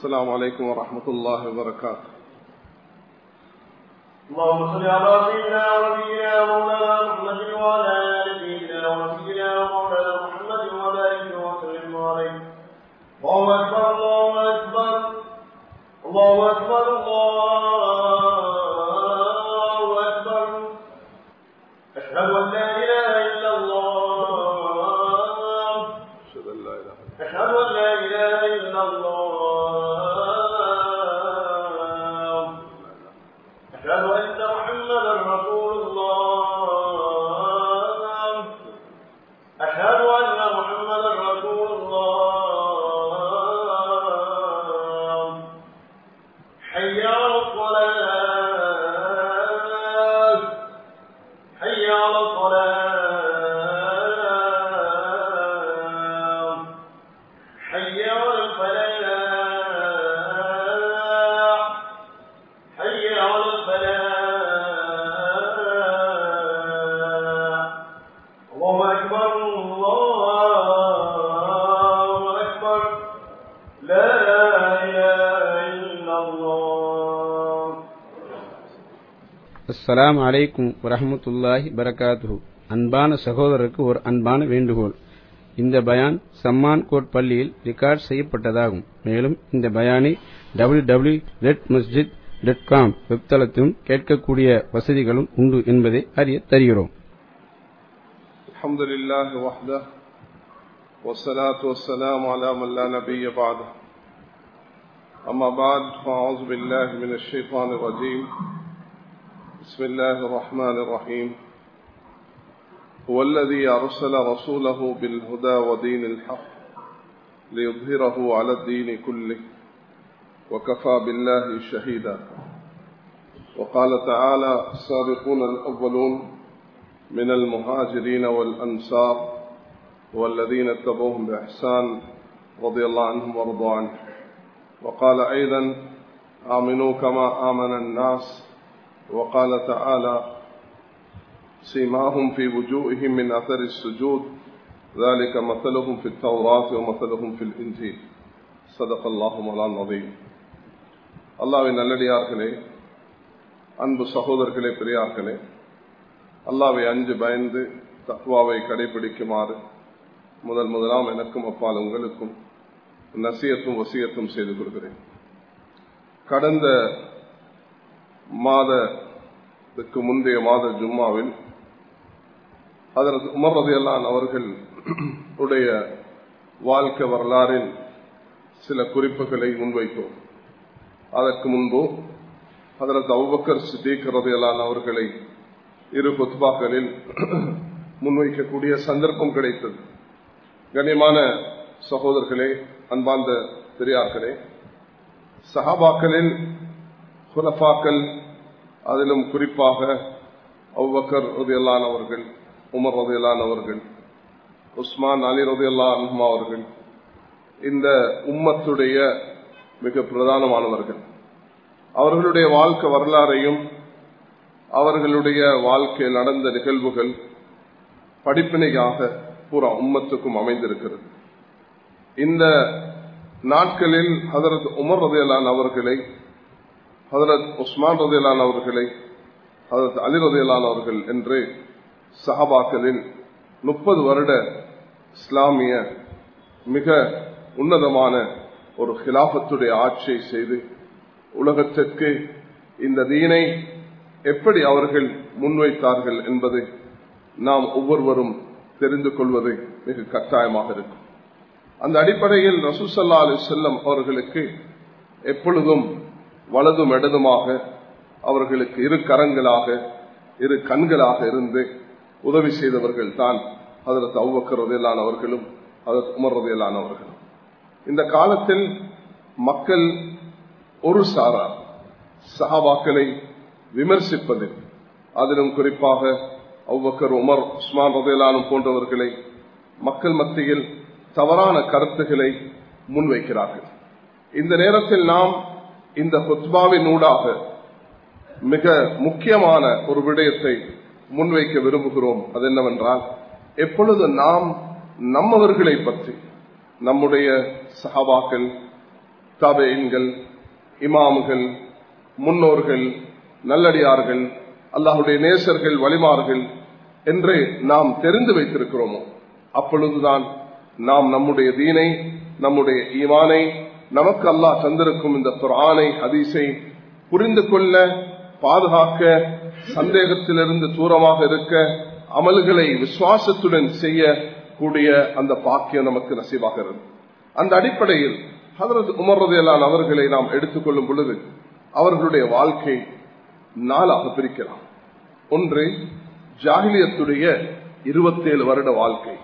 السلام عليكم ورحمة الله وبركاته. اللهم صل على سيدنا ونبينا مولانا محمد وعلى آل سيدنا ونبينا مولانا محمد وبارك وسلم. عليه الله اكبر الله اكبر الله اكبر الله அஸ்ஸலாமு அலைக்கும் வரஹ்மத்துல்லாஹி பரகாத்துஹு அன்பான சகோதரருக்கு ஒரு அன்பான வேண்டுகோள் இந்த பயான் சம்மான் கோட் பள்ளியில் ரெக்கார்ட் செய்யப்பட்டதாகும் மேலும் இந்த பயானை டபிள்யூ டபிள்யூ ரெட் மஸ்ஜித் டாட் காம் வெப்தளத்திலும் கேட்கக்கூடிய வசதிகளும் உண்டு என்பதை அறிய தருகிறோம் الحمد لله وحده والصلاة والسلام على من لا نبي بعده أما بعد فأعوذ بالله من الشيطان الرجيم بسم الله الرحمن الرحيم. هو الذي أرسل رسوله بالهدى ودين الحق ليظهره على الدين كله وكفى بالله شهيدا. وقال تعالى السابقون الأولون من المهاجرين والأنصار والذين اتبعوهم بإحسان رضي الله عنهم ورضوا عنه. وقال أيضا آمنوا كما آمن الناس وقال تعالى سيماهم في وجوههم من أثر السجود ذلك مثلهم في التوراة ومثلهم في الإنجيل صدق الله مولانا العظيم அல்லாவின் நல்லடியார்களே அன்பு சகோதரர்களே பெரியார்களே அல்லாவை அஞ்சு பயந்து தத்வாவை கடைபிடிக்குமாறு முதல் முதலாம் எனக்கும் அப்பால் உங்களுக்கும் நசியத்தும் வசியத்தும் செய்து கொள்கிறேன் கடந்த மாதத்துக்கு முந்தைய மாத ஜும்மாவில் அதற்கு உமர் ரதியல்லான் அவர்கள் உடைய வாழ்க்கை வரலாறில் சில குறிப்புகளை முன்வைத்தோம். அதற்கு முன்பு அதற்கு அவுபக்கர் சித்திக் ரதியல்லான் அவர்களை இரு கொத்பாக்களில் முன்வைக்கக்கூடிய சந்தர்ப்பம் கிடைத்தது. கண்ணியமான சகோதரர்களே அன்பார்ந்த பெரியார்களே சஹாபாக்களில் குலஃபாக்கள் அதிலும் குறிப்பாக அவ்வக்கர் ரதியல்லான் அவர்கள் உமர் ரதியல்லான் அவர்கள் உஸ்மான் அலி ரதியல்லான் அவர்கள் இந்த உம்மத்துடைய மிக பிரதானமானவர்கள். அவர்களுடைய வாழ்க்கை வரலாறையும் அவர்களுடைய வாழ்க்கையில் நடந்த நிகழ்வுகள் படிப்பினையாக பூரா உம்மத்துக்கும் அமைந்திருக்கிறது. இந்த நாட்களில் அதரது உமர் ரதையலான் அவர்களை ஹதரத் உஸ்மான் ரதையிலான அவர்களை ஹதரத் அலி ரதையிலான அவர்கள் என்று சஹபாக்களில் முப்பது வருட இஸ்லாமிய மிக உன்னதமான ஒரு ஹிலாபத்துடைய ஆட்சியை செய்து உலகத்திற்கு இந்த தீனை எப்படி அவர்கள் முன்வைத்தார்கள் என்பதை நாம் ஒவ்வொருவரும் தெரிந்து கொள்வது மிக கட்டாயமாக இருக்கும். அந்த அடிப்படையில் ரசூசல்லா அலி செல்லம் அவர்களுக்கு எப்பொழுதும் வலதும் இடதுமாக அவர்களுக்கு இரு கரங்களாக இரு கண்களாக இருந்து உதவி செய்தவர்கள் தான் அதற்கு அவ்வக்கர் ரதையிலான அதற்கு உமர் ரதையிலான இந்த காலத்தில் மக்கள் ஒரு சாரார் சஹாபாக்களை விமர்சிப்பதில் அதிலும் குறிப்பாக அவ்வக்கர் உமர் உஸ்மான் ரதையிலானும் போன்றவர்களை மக்கள் மத்தியில் தவறான கருத்துக்களை முன்வைக்கிறார்கள். இந்த நேரத்தில் நாம் இந்த கொத்பாவின் ஊடாக மிக முக்கியமான ஒரு விடயத்தை முன்வைக்க விரும்புகிறோம். அது என்னவென்றால் எப்பொழுது நாம் நம்மவர்களை பற்றி நம்முடைய சஹாபாக்கள் தாபேன்கள் இமாம்கள் முன்னோர்கள் நல்லடியார்கள் அல்லாஹுடைய நேசர்கள் வழிமார்கள் என்று நாம் தெரிந்து வைத்திருக்கிறோமோ அப்பொழுதுதான் நாம் நம்முடைய தீனை நம்முடைய ஈமானை நமக்கு அல்லாஹ் தந்திருக்கும் இந்த குரானை ஹதீஸை புரிந்து கொள்ள பாதுகாக்க சந்தேகத்திலிருந்து தூரமாக இருக்க அமல்களை விசுவாசத்துடன் செய்யக்கூடிய அந்த பாக்கியம் நமக்கு நசிவாகிறது அந்த அடிப்படையில் ஹதரத் உமர்றதையெல்லாம் அவர்களை நாம் எடுத்துக்கொள்ளும் பொழுது அவர்களுடைய வாழ்க்கை நாளாக பிரிக்கலாம். ஒன்று ஜாகிலியத்துடைய இருபத்தேழு வருட வாழ்க்கை.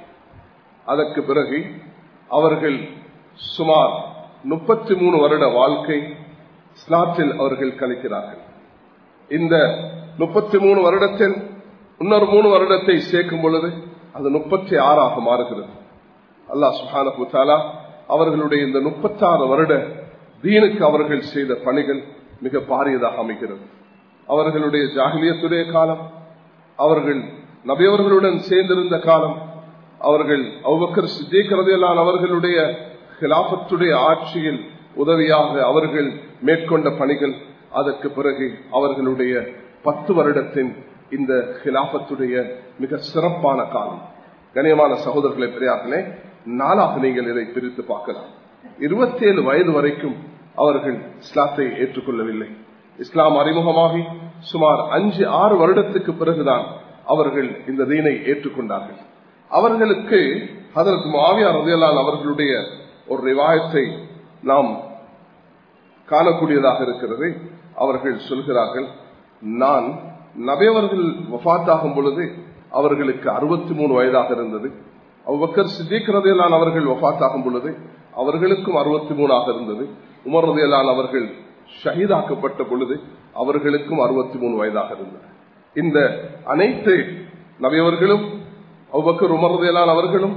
அதற்கு பிறகு அவர்கள் சுமார் முப்பத்தி மூணு வருட வாழ்க்கை ஸ்லாட்டில் அவர்கள் கழிக்கிறார்கள் இந்த முப்பத்தி மூணு வருடத்தில் இன்னொரு மூணு வருடத்தை சேர்க்கும் பொழுது அது முப்பத்தி ஆறாக மாறுகிறது. அல்லாஹ் சுஹானா அவர்களுடைய இந்த முப்பத்தாறு வருட தீனுக்கு அவர்கள் செய்த பணிகள் மிக பாரியதாக அமைகிறது. அவர்களுடைய ஜாகிலியத்துடைய காலம் அவர்கள் நபியவர்களுடன் சேர்ந்திருந்த காலம் அவர்கள் அவ்வக்கர் சித்திகரதையிலான அவர்களுடைய கிலாபத்துடைய ஆட்சியில் உதவியாக அவர்கள் மேற்கொண்ட பணிகள் அதற்கு பிறகு அவர்களுடைய பத்து வருடத்தின் இந்த கிலாபத்துடைய மிக சிறப்பான காலம் கணியமான சகோதரர்களை பெரியார்களே நாளாக நீங்கள் இதை பிரித்து பார்க்கலாம் இருபத்தி ஏழு வயது வரைக்கும் அவர்கள் இஸ்லாத்தை ஏற்றுக்கொள்ளவில்லை. இஸ்லாம் அறிமுகமாகி சுமார் அஞ்சு ஆறு வருடத்துக்கு பிறகுதான் அவர்கள் இந்த தீனை ஏற்றுக்கொண்டார்கள். அவர்களுக்கு அதற்கு மாவியார் ரதியலால் அவர்களுடைய ஒரு ரிவாயத்தை நாம் காணக்கூடியதாக இருக்கிறது அவர்கள் சொல்கிறார்கள். நான் நபையவர்கள் வஃத்தாகும் பொழுது அவர்களுக்கு அறுபத்தி மூணு வயதாக இருந்தது. அவ்வக்கர் சித்திக்கிறதையெல்லாம் அவர்கள் வஃத்தாகும் பொழுது அவர்களுக்கும் அறுபத்தி மூணாக இருந்தது. உமர் அவர்கள் ஷஹீதாக்கப்பட்ட பொழுது அவர்களுக்கும் அறுபத்தி மூணு வயதாக இருந்தது. இந்த அனைத்து நபையவர்களும் அவ்வக்கர் உமர்தையலான் அவர்களும்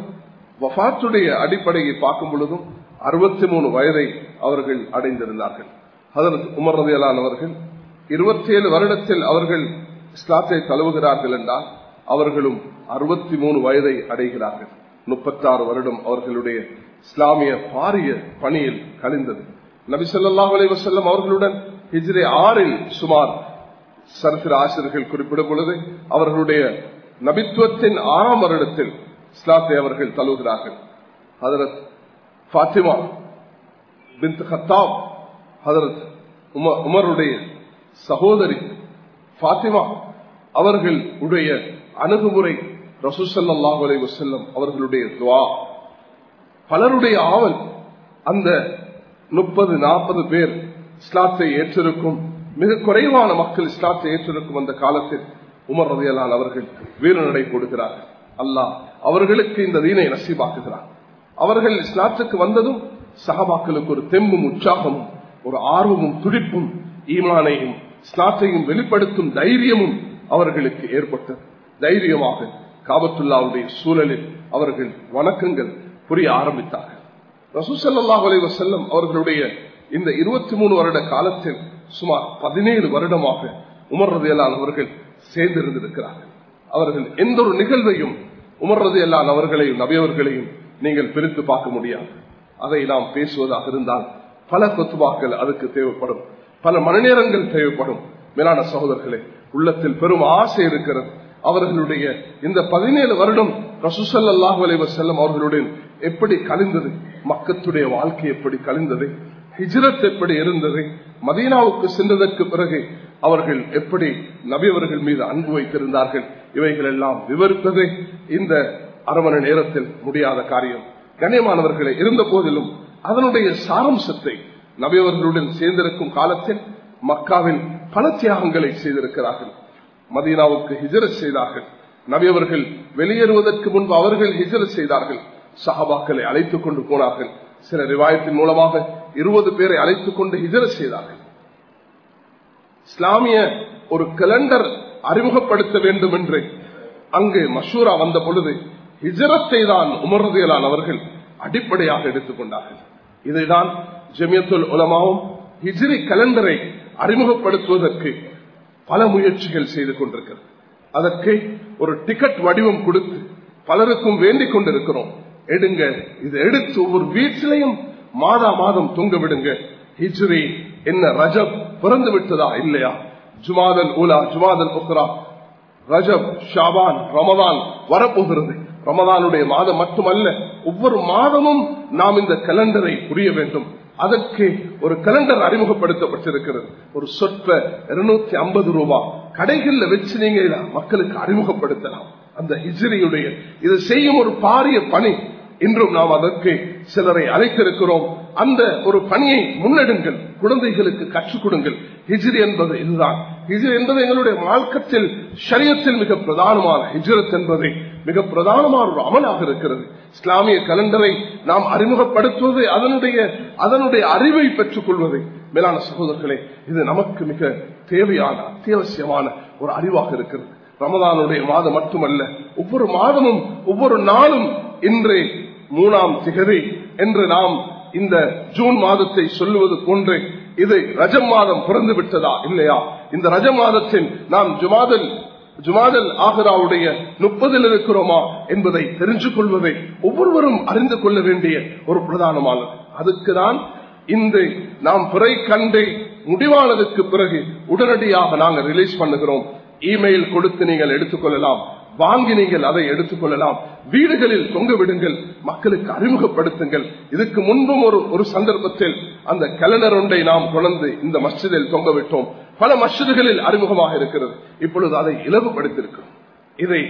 வஃத்துடைய அடிப்படையை பார்க்கும் பொழுதும் அறுபத்தி மூணு வயதை அவர்கள் அடைந்திருந்தார்கள். அதற்கு உமர் ரதியலான் அவர்கள் இருபத்தி ஏழு வருடத்தில் அவர்கள் இஸ்லாத்தை தழுவுகிறார்கள் என்றால் அவர்களும் அறுபத்தி மூணு வயதை அடைகிறார்கள். முப்பத்தாறு வருடம் அவர்களுடைய இஸ்லாமிய பாரிய பணியில் கழிந்தது. நபிசல்லாஹ் அலைவசல்லம் அவர்களுடன் ஹிஜ்ரே ஆறில் சுமார் சரித்திர ஆசிரியர்கள் குறிப்பிடும் பொழுது அவர்களுடைய நபித்துவத்தின் ஆறாம் வருடத்தில் இஸ்லாத்தை அவர்கள் தழுவுகிறார்கள். ஹதரத் பாத்திமா பின் ஹத்தாப் ஹதரத் உமருடைய சகோதரி பாத்திமா அவர்கள் உடைய அணுகுமுறை ரசூசல்லாஹ் அலை வசல்லம் அவர்களுடைய துவா. பலருடைய ஆவல் அந்த முப்பது நாற்பது பேர் இஸ்லாத்தை ஏற்றிருக்கும் மிக குறைவான மக்கள் இஸ்லாத்தை ஏற்றிருக்கும் அந்த காலத்தில் உமர் ரதியலான் அவர்கள் வீரநடை கொடுக்கிறார்கள் அல்லாஹ் அவர்களுக்கு இந்த தீனை நசீபாக்குகிறான் அவர்கள் இஸ்லாத்துக்கு வந்ததும் சகபாக்களுக்கு ஒரு தெம்பும் உற்சாகமும் ஒரு ஆர்வமும் துடிப்பும் ஈமானையும் இஸ்லாத்தையும் வெளிப்படுத்தும் தைரியமும் அவர்களுக்கு ஏற்பட்டது. தைரியமாக காபத்துல்லாவுடைய சூழலில் அவர்கள் வணக்கங்கள் புரிய ஆரம்பித்தார்கள். ரசூசல்லாஹ் அலைவ செல்லம் அவர்களுடைய இந்த இருபத்தி மூணு வருட காலத்தில் சுமார் பதினேழு வருடமாக உமர் ரதையலான் அவர்கள் சேர்ந்திருந்திருக்கிறார்கள். அவர்கள் எந்த ஒரு நிகழ்வையும் உமர்றது எல்லா அவர்களையும் நபியவர்களையும் நீங்கள் பிரித்து பார்க்க முடியாது. அதை நாம் பேசுவதாக இருந்தால் பல கொத்துவாக்கள் அதுக்கு தேவைப்படும். பல மணிநேரங்கள் தேவைப்படும். மேலான சகோதரர்களே உள்ளத்தில் பெரும் ஆசை இருக்கிறது. அவர்களுடைய இந்த பதினேழு வருடம் ரசூசல்லாஹு அலைவர் செல்லம் அவர்களுடன் எப்படி கழிந்தது? மக்கத்துடைய வாழ்க்கை எப்படி கழிந்தது? ஹிஜ்ரத் எப்படி இருந்தது? மதீனாவுக்கு சென்றதற்கு பிறகு அவர்கள் எப்படி நபியவர்கள் மீது அன்பு வைத்திருந்தார்கள்? இவைகள் எல்லாம் விவரித்தது இந்த அரை மணி நேரத்தில் முடியாத காரியம். கண்ணியமானவர்களை இருந்த போதிலும் அதனுடைய சாரம்சத்தை நபியவர்களுடன் சேர்ந்திருக்கும் காலத்தில் மக்காவில் பல தியாகங்களை செய்திருக்கிறார்கள். மதீனாவுக்கு ஹிஜரத் செய்தார்கள். நபியவர்கள் வெளியேறுவதற்கு முன்பு அவர்கள் ஹிஜரத் செய்தார்கள். சஹாபாக்களை அழைத்துக் கொண்டு போனார்கள். சில ரிவாயத்தின் மூலமாக இருபது பேரை அழைத்துக் கொண்டு ஹிஜரத் செய்தார்கள். இஸ்லாமிய ஒரு கலண்டர் அறிமுகப்படுத்த வேண்டும் என்று அங்கு மஷூரா வந்த பொழுது ஹிஜரத்தை தான் உமர்றதியலான் அவர்கள் அடிப்படையாக எடுத்துக்கொண்டார்கள். இதைதான் ஜெமியத்துல் உலமாவும் ஹிஜ்ரி கலண்டரை அறிமுகப்படுத்துவதற்கு பல முயற்சிகள் செய்து கொண்டிருக்கிறது. அதற்கு ஒரு டிக்கெட் வடிவம் கொடுத்து பலருக்கும் வேண்டிக் கொண்டிருக்கிறோம். எடுங்க இது எடுத்து ஒவ்வொரு வீட்டிலையும் மாதா மாதம் தொங்க விடுங்க. ஹிஜ்ரி என்ன ரஜப் பிறந்து விட்டதா இல்லையா ஜுமாதல் உலா ஜுமாதல் உக்ரா ரஜப் ஷாபான் ரமதான் வரப்போகிறது. ரமதானுடைய மாதம் மட்டுமல்ல ஒவ்வொரு மாதமும் நாம் இந்த கலண்டரை புரிய வேண்டும். அதற்கு ஒரு கலண்டர் அறிமுகப்படுத்தப்பட்டிருக்கிறது. ஒரு சொற்ப இருநூத்தி ஐம்பது ரூபாய் கடைகள்ல வச்சு நீங்க மக்களுக்கு அறிமுகப்படுத்தலாம். அந்த ஹிஜ்ரியுடைய இது செய்யும் ஒரு பாரிய பணி. இன்றும் நாம் அதற்கு சிலரை அழைத்திருக்கிறோம். அந்த ஒரு பணியை முன்னெடுங்கள். குழந்தைகளுக்கு கற்றுக் கொடுங்கள். ஹிஜ்ரி என்பது இதுதான். ஹிஜ்ரி என்பது எங்களுடைய மார்க்கத்தில் சரியத்தில் மிக பிரதானமான ஹிஜ்ரத் என்பது மிக பிரதானமான ஒரு அமலாக இருக்கிறது. இஸ்லாமிய கலண்டரை நாம் அறிமுகப்படுத்துவது அதனுடைய அதனுடைய அறிவை பெற்றுக் கொள்வது. மேலான சகோதரர்களே இது நமக்கு மிக தேவையான அத்தியாவசியமான ஒரு அறிவாக இருக்கிறது. ரமதானுடைய மாதம் மட்டுமல்ல ஒவ்வொரு மாதமும் ஒவ்வொரு நாளும் இன்று மூணாம் திகதி என்று நாம் இந்த ஜூன் மாதத்தை சொல்லுவது போன்று இது ரஜம் மாதம் பிறந்து விட்டதா இல்லையா? இந்த ரஜ மாதத்தில் நாம் ஜுமாதல் ஜுமாதல் ஆகராவுடைய முப்பதில் இருக்கிறோமா என்பதை தெரிஞ்சு கொள்வதை ஒவ்வொருவரும் அறிந்து கொள்ள வேண்டிய ஒரு பிரதானமானது. அதுக்குதான் இன்று நாம் பிறை கண்டு முடிவானதுக்கு பிறகு உடனடியாக நாங்கள் ரிலீஸ் பண்ணுகிறோம். இமெயில் கொடுத்து நீங்கள் எடுத்துக்கொள்ளலாம். வாங்கி நீங்கள் அதை எடுத்துக்கொள்ளலாம் வீடுகளில் தொங்க விடுங்கள். மக்களுக்கு அறிமுகப்படுத்துங்கள். இதுக்கு முன்பும் ஒரு ஒரு சந்தர்ப்பத்தில் அந்த கலனர் ஒன்றை நாம் கொண்டு இந்த மஸ்ஜிதில் தொங்க விட்டோம். பல மஸ்ஜிதுகளில் அறிமுகமாக இருக்கிறது. இப்பொழுது அதை இலவுபடுத்திருக்கிறோம் இதை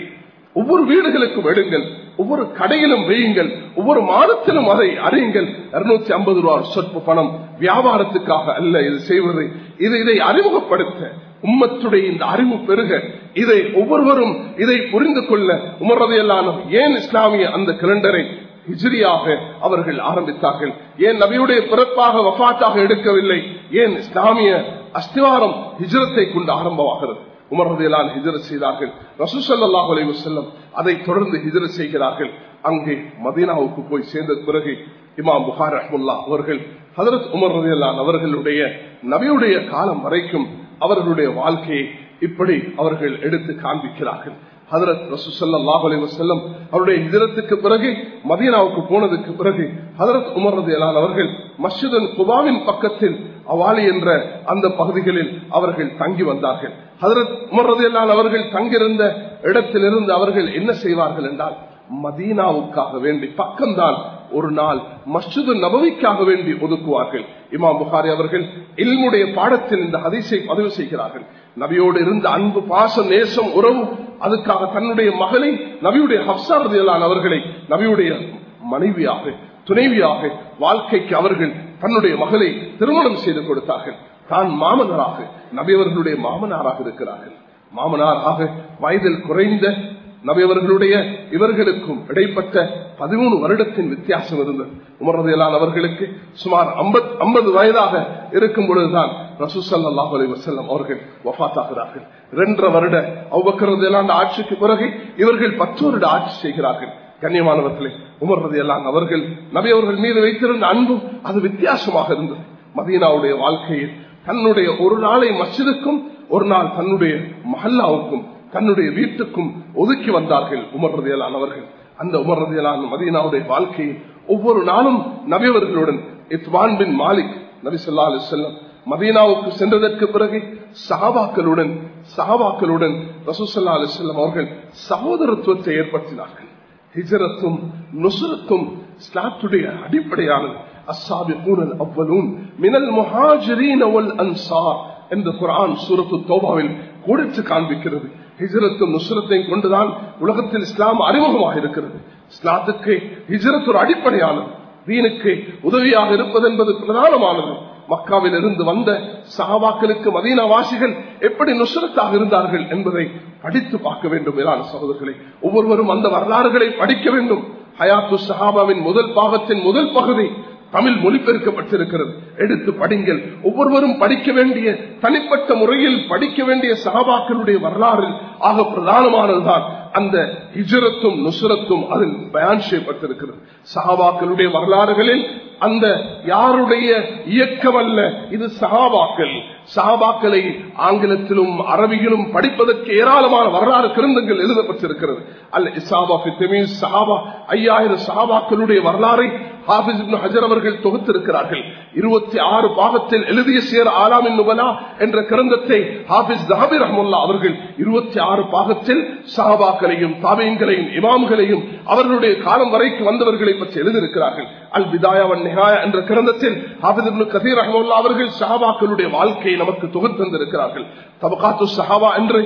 ஒவ்வொரு வீடுகளுக்கும் எடுங்கள். ஒவ்வொரு கடையிலும் வையுங்கள் ஒவ்வொரு மாதத்திலும் அதை அறியுங்கள். இருநூத்தி ஐம்பது ரூபாய் சொற்பு பணம் வியாபாரத்துக்காக அல்ல இது செய்வது. இது இதை அறிமுகப்படுத்த உம்மத்துடைய இந்த அறிவு பெருக. இதை ஒவ்வொருவரும் இதை புரிந்து கொள்ள உமரதையெல்லாம் ஏன் இஸ்லாமிய அந்த கலண்டரை ஹிஜ்ரியாக அவர்கள் ஆரம்பித்தார்கள்? ஏன் நபியுடைய பிறப்பாக வஃபாட்டாக எடுக்கவில்லை? ஏன் இஸ்லாமிய அஸ்திவாரம் ஹிஜ்ரத்தை கொண்டு ஆரம்பமாகிறது? உமரதையெல்லாம் ஹிஜரத் செய்தார்கள். ரசூசல்லாஹ் அலி வசல்லம் அதை தொடர்ந்து ஹிஜரத் செய்கிறார்கள். அங்கே மதீனாவுக்கு போய் சேர்ந்த பிறகு இமாம் புகார் அஹமுல்லா அவர்கள் ஹதரத் உமர் ரதியல்லான் அவர்களுடைய நபியுடைய காலம் வரைக்கும் அவர்களுடைய வாழ்க்கையை இப்படி அவர்கள் எடுத்து காண்பிக்கிறார்கள். ஹதரத் ரசூசல்லாஹ் அலி வசல்லம் அவருடைய இதரத்துக்கு பிறகு மதீனாவுக்கு போனதுக்கு பிறகு ஹதரத் உமர் ரதியலான் அவர்கள் மஸ்ஜிதன் குபாவின் பக்கத்தில் அவாலி என்ற அந்த பகுதிகளில் அவர்கள் தங்கி வந்தார்கள். ஹதரத் உமர் ரதியலான் அவர்கள் தங்கியிருந்த இடத்திலிருந்து அவர்கள் என்ன செய்வார்கள் என்றால் மதீனாவுக்காக வேண்டி பக்கம்தான் ஒரு நாள் மஸ்ஜிது நபவிக்காக வேண்டி ஒதுக்குவார்கள். இமாம் புகாரி அவர்கள் இல்முடைய பாடத்தில் இந்த ஹதீஸை பதிவு செய்கிறார்கள். நபியோடு இருந்த அன்பு பாசம் நேசம் உறவு அதுக்காக தன்னுடைய மகளை நபியுடைய ஹப்சாரதியலான் அவர்களை நபியுடைய மனைவியாக துணைவியாக வாழ்க்கைக்கு அவர்கள் தன்னுடைய மகளை திருமணம் செய்து கொடுத்தார்கள். தான் மாமனராக நபியவர்களுடைய மாமனாராக இருக்கிறார்கள். மாமனாராக வயதில் குறைந்த நபியவர்களுடைய இவர்களுக்கும் இடைப்பட்ட பதிமூணு வருடத்தின் வித்தியாசம் இருந்தது. உமரதையிலான அவர்களுக்கு சுமார் ஐம்பது வயதாக இருக்கும் பொழுதுதான் ரசூசல்லாஹ் அலி வசல்லம் அவர்கள் வஃத்தாகிறார்கள். இரண்டரை வருட அவ்வக்கிறதையிலான ஆட்சிக்கு பிறகு இவர்கள் பத்து வருட ஆட்சி செய்கிறார்கள். கண்ணியமானவர்களே உமர்றது எல்லாம் அவர்கள் நபி அவர்கள் மீது வைத்திருந்த அன்பும் அது வித்தியாசமாக இருந்தது. மதீனாவுடைய வாழ்க்கையில் தன்னுடைய ஒரு நாளை மசிதுக்கும் ஒரு நாள் தன்னுடைய மஹல்லாவுக்கும் தன்னுடைய வீட்டுக்கும் ஒதுக்கி வந்தார்கள் உமர்றதையலான் அவர்கள். அந்த உமர்றதையலான் மதீனாவுடைய வாழ்க்கையில் ஒவ்வொரு நாளும் நபியவர்களுடன் இத்வான் பின் மாலிக் நபி சொல்லா அலி செல்லம் மதீனாவுக்கு சென்றதற்கு பிறகு சஹாபாக்களுடன் சஹாபாக்களுடன் ரசூசல்லா அலி செல்லம் அவர்கள் சகோதரத்துவத்தை ஏற்படுத்தினார்கள். ஹிஜரத்தும் நுசுரத்தும் இஸ்லாத்துடைய அடிப்படையானது. அஸ்ஸாபிகூனல் அவ்வலூன் மினல் முஹாஜரீன் அவல் அன்சார் என்று குரான் சூரத்து தோபாவில் கொடுத்து காண்பிக்கிறது. ஹிஜரத்தும் நுசுரத்தையும் கொண்டுதான் உலகத்தில் இஸ்லாம் அறிமுகமாக இருக்கிறது. இஸ்லாத்துக்கு ஹிஜரத் ஒரு அடிப்படையானது. தீனுக்கு உதவியாக இருப்பது என்பது பிரதானமானது. மக்காவில் இருந்து வந்த சஹாபாக்களுக்கு மதீனவாசிகள் எப்படி நுசரத்தாக இருந்தார்கள் என்பதை படித்து பார்க்க வேண்டும் மேலான சகோதரர்களை. ஒவ்வொருவரும் அந்த வரலாறுகளை படிக்க வேண்டும். ஹயாத்து சஹாபாவின் முதல் பாகத்தின் முதல் பகுதி தமிழ் மொழிபெயர்க்கப்பட்டிருக்கிறது. எடுத்து படிங்கள். ஒவ்வொருவரும் படிக்க வேண்டிய தனிப்பட்ட முறையில் படிக்க வேண்டிய சகாபாக்களுடைய வரலாறு ஆக பிரதானமானதுதான் அந்த ஹிஜரத்தும் நுசரத்தும் அதில் பயன் செய்யப்பட்டிருக்கிறது. சகாபாக்களுடைய வரலாறுகளில் அந்த யாருடைய இயக்கம் அல்ல இது சகாபாக்கள். சகாபாக்களை ஆங்கிலத்திலும் அரபியிலும் படிப்பதற்கு ஏராளமான வரலாறு கிருந்தங்கள் எழுதப்பட்டிருக்கிறது. அல்ல இசாபா சஹாபா ஐயாயிரம் சஹாபாக்களுடைய வரலாறை ஹாபிஸ் இப்னு ஹஜர் அவர்கள் தொகுத்திருக்கிறார்கள். இருபத்தி ஆறு பாகத்தில் எழுதிய சேர் ஆலாமின் நுபலா என்ற கிரந்தத்தை ஹாபிஸ் தஹபி ரஹமுல்லா அவர்கள் இருபத்தி ஆறு பாகத்தில் சஹாபாக்களையும் தாபியங்களையும் இமாம்களையும் அவர்களுடைய காலம் வரைக்கும் வந்தவர்களை பற்றி எழுதியிருக்கிறார்கள். அல் பிதாயாவன் நிகாயா என்ற கிரந்தத்தில் ஹாபிஸ் இப்னு கதீர் ரஹமுல்லா அவர்கள் சஹாபாக்களுடைய வாழ்க்கையை நமக்கு தொகுத்திருந்திருக்கிறார்கள் தபகாத்து சஹாபா என்று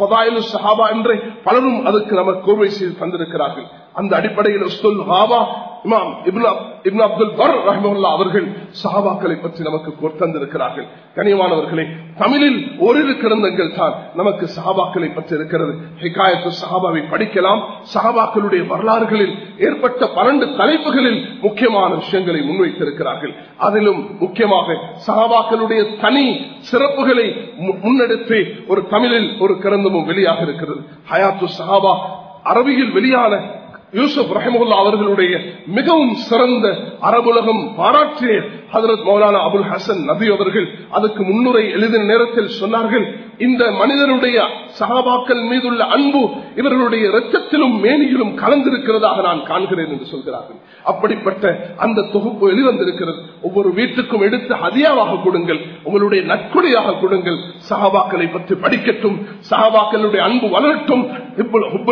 பதாயிலு சஹாபா என்று பலரும் அதுக்கு நமக்கு கோர்வை செய்து தந்திருக்கிறார்கள். அந்த அடிப்படையில் உஸ்துல் ஹாபா இமாம் இப்னு அப்துல் பர் ரஹமுல்லா அவர்கள் சஹாபாக்களை பற்றி நமக்கு தந்திருக்கிறார்கள் கனியமானவர்களே தமிழில் ஓரிரு கிரந்தங்கள் தான் நமக்கு சஹாபாக்களை பற்றி இருக்கிறது. ஹிகாயத்து சஹாபாவை படிக்கலாம். சஹாபாக்களுடைய வரலாறுகளில் ஏற்பட்ட பன்னெண்டு தலைப்புகளில் முக்கியமான விஷயங்களை முன்வைத்திருக்கிறார்கள். அதிலும் முக்கியமாக சஹாபாக்களுடைய தனி சிறப்புகளை முன்னெடுத்து ஒரு தமிழில் ஒரு கிரந்தமும் வெளியாக இருக்கிறது. ஹயாத்து சஹாபா அரபியில் வெளியான யூசுப் ரஹமுல்லா அவர்களுடைய மிகவும் சிறந்த அரபுலகம் பாராற்றிய ஹதரத் மௌலானா அபுல் ஹசன் நபி அவர்கள் அதுக்கு முன்னுரை எழுதின நேரத்தில் சொன்னார்கள் இந்த மனிதனுடைய சகாபாக்கள் மீதுள்ள அன்பு இவர்களுடைய இரத்தத்திலும் மேனியிலும் கலந்திருக்கிறதாக நான் காண்கிறேன் என்று சொல்கிறார்கள். அப்படிப்பட்ட அந்த தொகுப்பு வெளிவந்திருக்கிறது. ஒவ்வொரு வீட்டுக்கும் எடுத்து ஹதியாவாக கொடுங்கள். உங்களுடைய நட்புடையாக கொடுங்கள். சகாபாக்களை பற்றி படிக்கட்டும். சகாபாக்களுடைய அன்பு வளரட்டும்.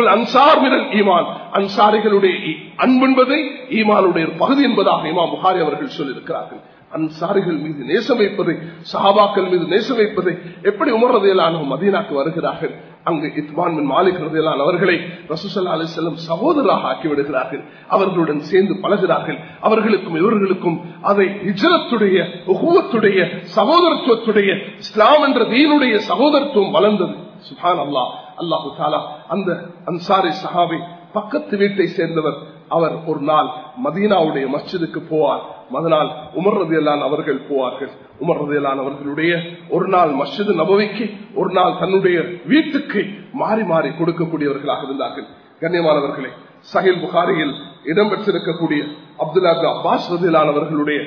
அன்சார் மிரல் ஈமான். அன்சாரிகளுடைய அன்பு என்பதை ஈமானுடைய பகுதி என்பதாக இமாம் புகாரி அவர்கள் சொல்லியிருக்கிறார்கள். அன்சாரிகள் மீது நேசம் வைப்பதை சஹாபாக்கள் மீது நேசம் வைப்பதை எப்படி உமர்றதையிலான மதீனாக்கு வருகிறார்கள்? அங்கு இத்மான் மாலிக் ரதையிலான அவர்களை ரசூசல்லா அலி செல்லம் சகோதராக ஆக்கி விடுகிறார்கள். அவர்களுடன் சேர்ந்து பழகிறார்கள். அவர்களுக்கும் இவர்களுக்கும் அதை இஜரத்துடைய உகுவத்துடைய சகோதரத்துவத்துடைய இஸ்லாம் என்ற தீனுடைய சகோதரத்துவம் வளர்ந்தது. சுஹான் அல்லா அல்லாஹு தாலா அந்த அன்சாரி சஹாபி பக்கத்து வீட்டை சேர்ந்தவர். அவர் ஒரு நாள் மதீனாவுடைய மஸ்ஜிதுக்கு போவார். மதனால் உமர் ரதியலான் அவர்கள் போவார்கள். உமர் ரதியலான் அவர்களுடைய ஒரு நாள் மஸ்ஜிது நபவிக்கு ஒரு நாள் தன்னுடைய வீட்டுக்கு மாறி மாறி கொடுக்கக்கூடியவர்களாக இருந்தார்கள். கண்ணியமானவர்களே சஹில் புகாரியில் இடம்பெற்றிருக்கக்கூடிய அப்துல்லா அப்பாஸ் ரதியலான் அவர்களுடைய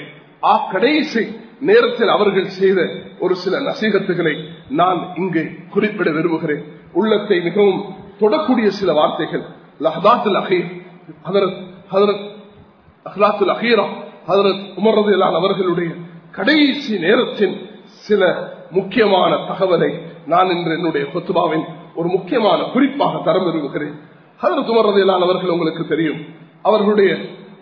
ஆ கடைசி நேரத்தில் அவர்கள் செய்த ஒரு சில நசீகத்துகளை நான் இங்கு குறிப்பிட விரும்புகிறேன். உள்ளத்தை மிகவும் தொடக்கூடிய சில வார்த்தைகள். லஹதாத்துல் அஹீர் ஹதரத் ஹதரத் அஹ்லாத்துல் அஹீரா ஹதரத் உமர்றதிலான் அவர்களுடைய கடைசி நேரத்தின் சில முக்கியமான தகவலை நான் இன்று என்னுடைய கொத்துபாவின் ஒரு முக்கியமான குறிப்பாக தர விரும்புகிறேன் ஹதரத் உமர்றதிலான் அவர்கள் உங்களுக்கு தெரியும். அவர்களுடைய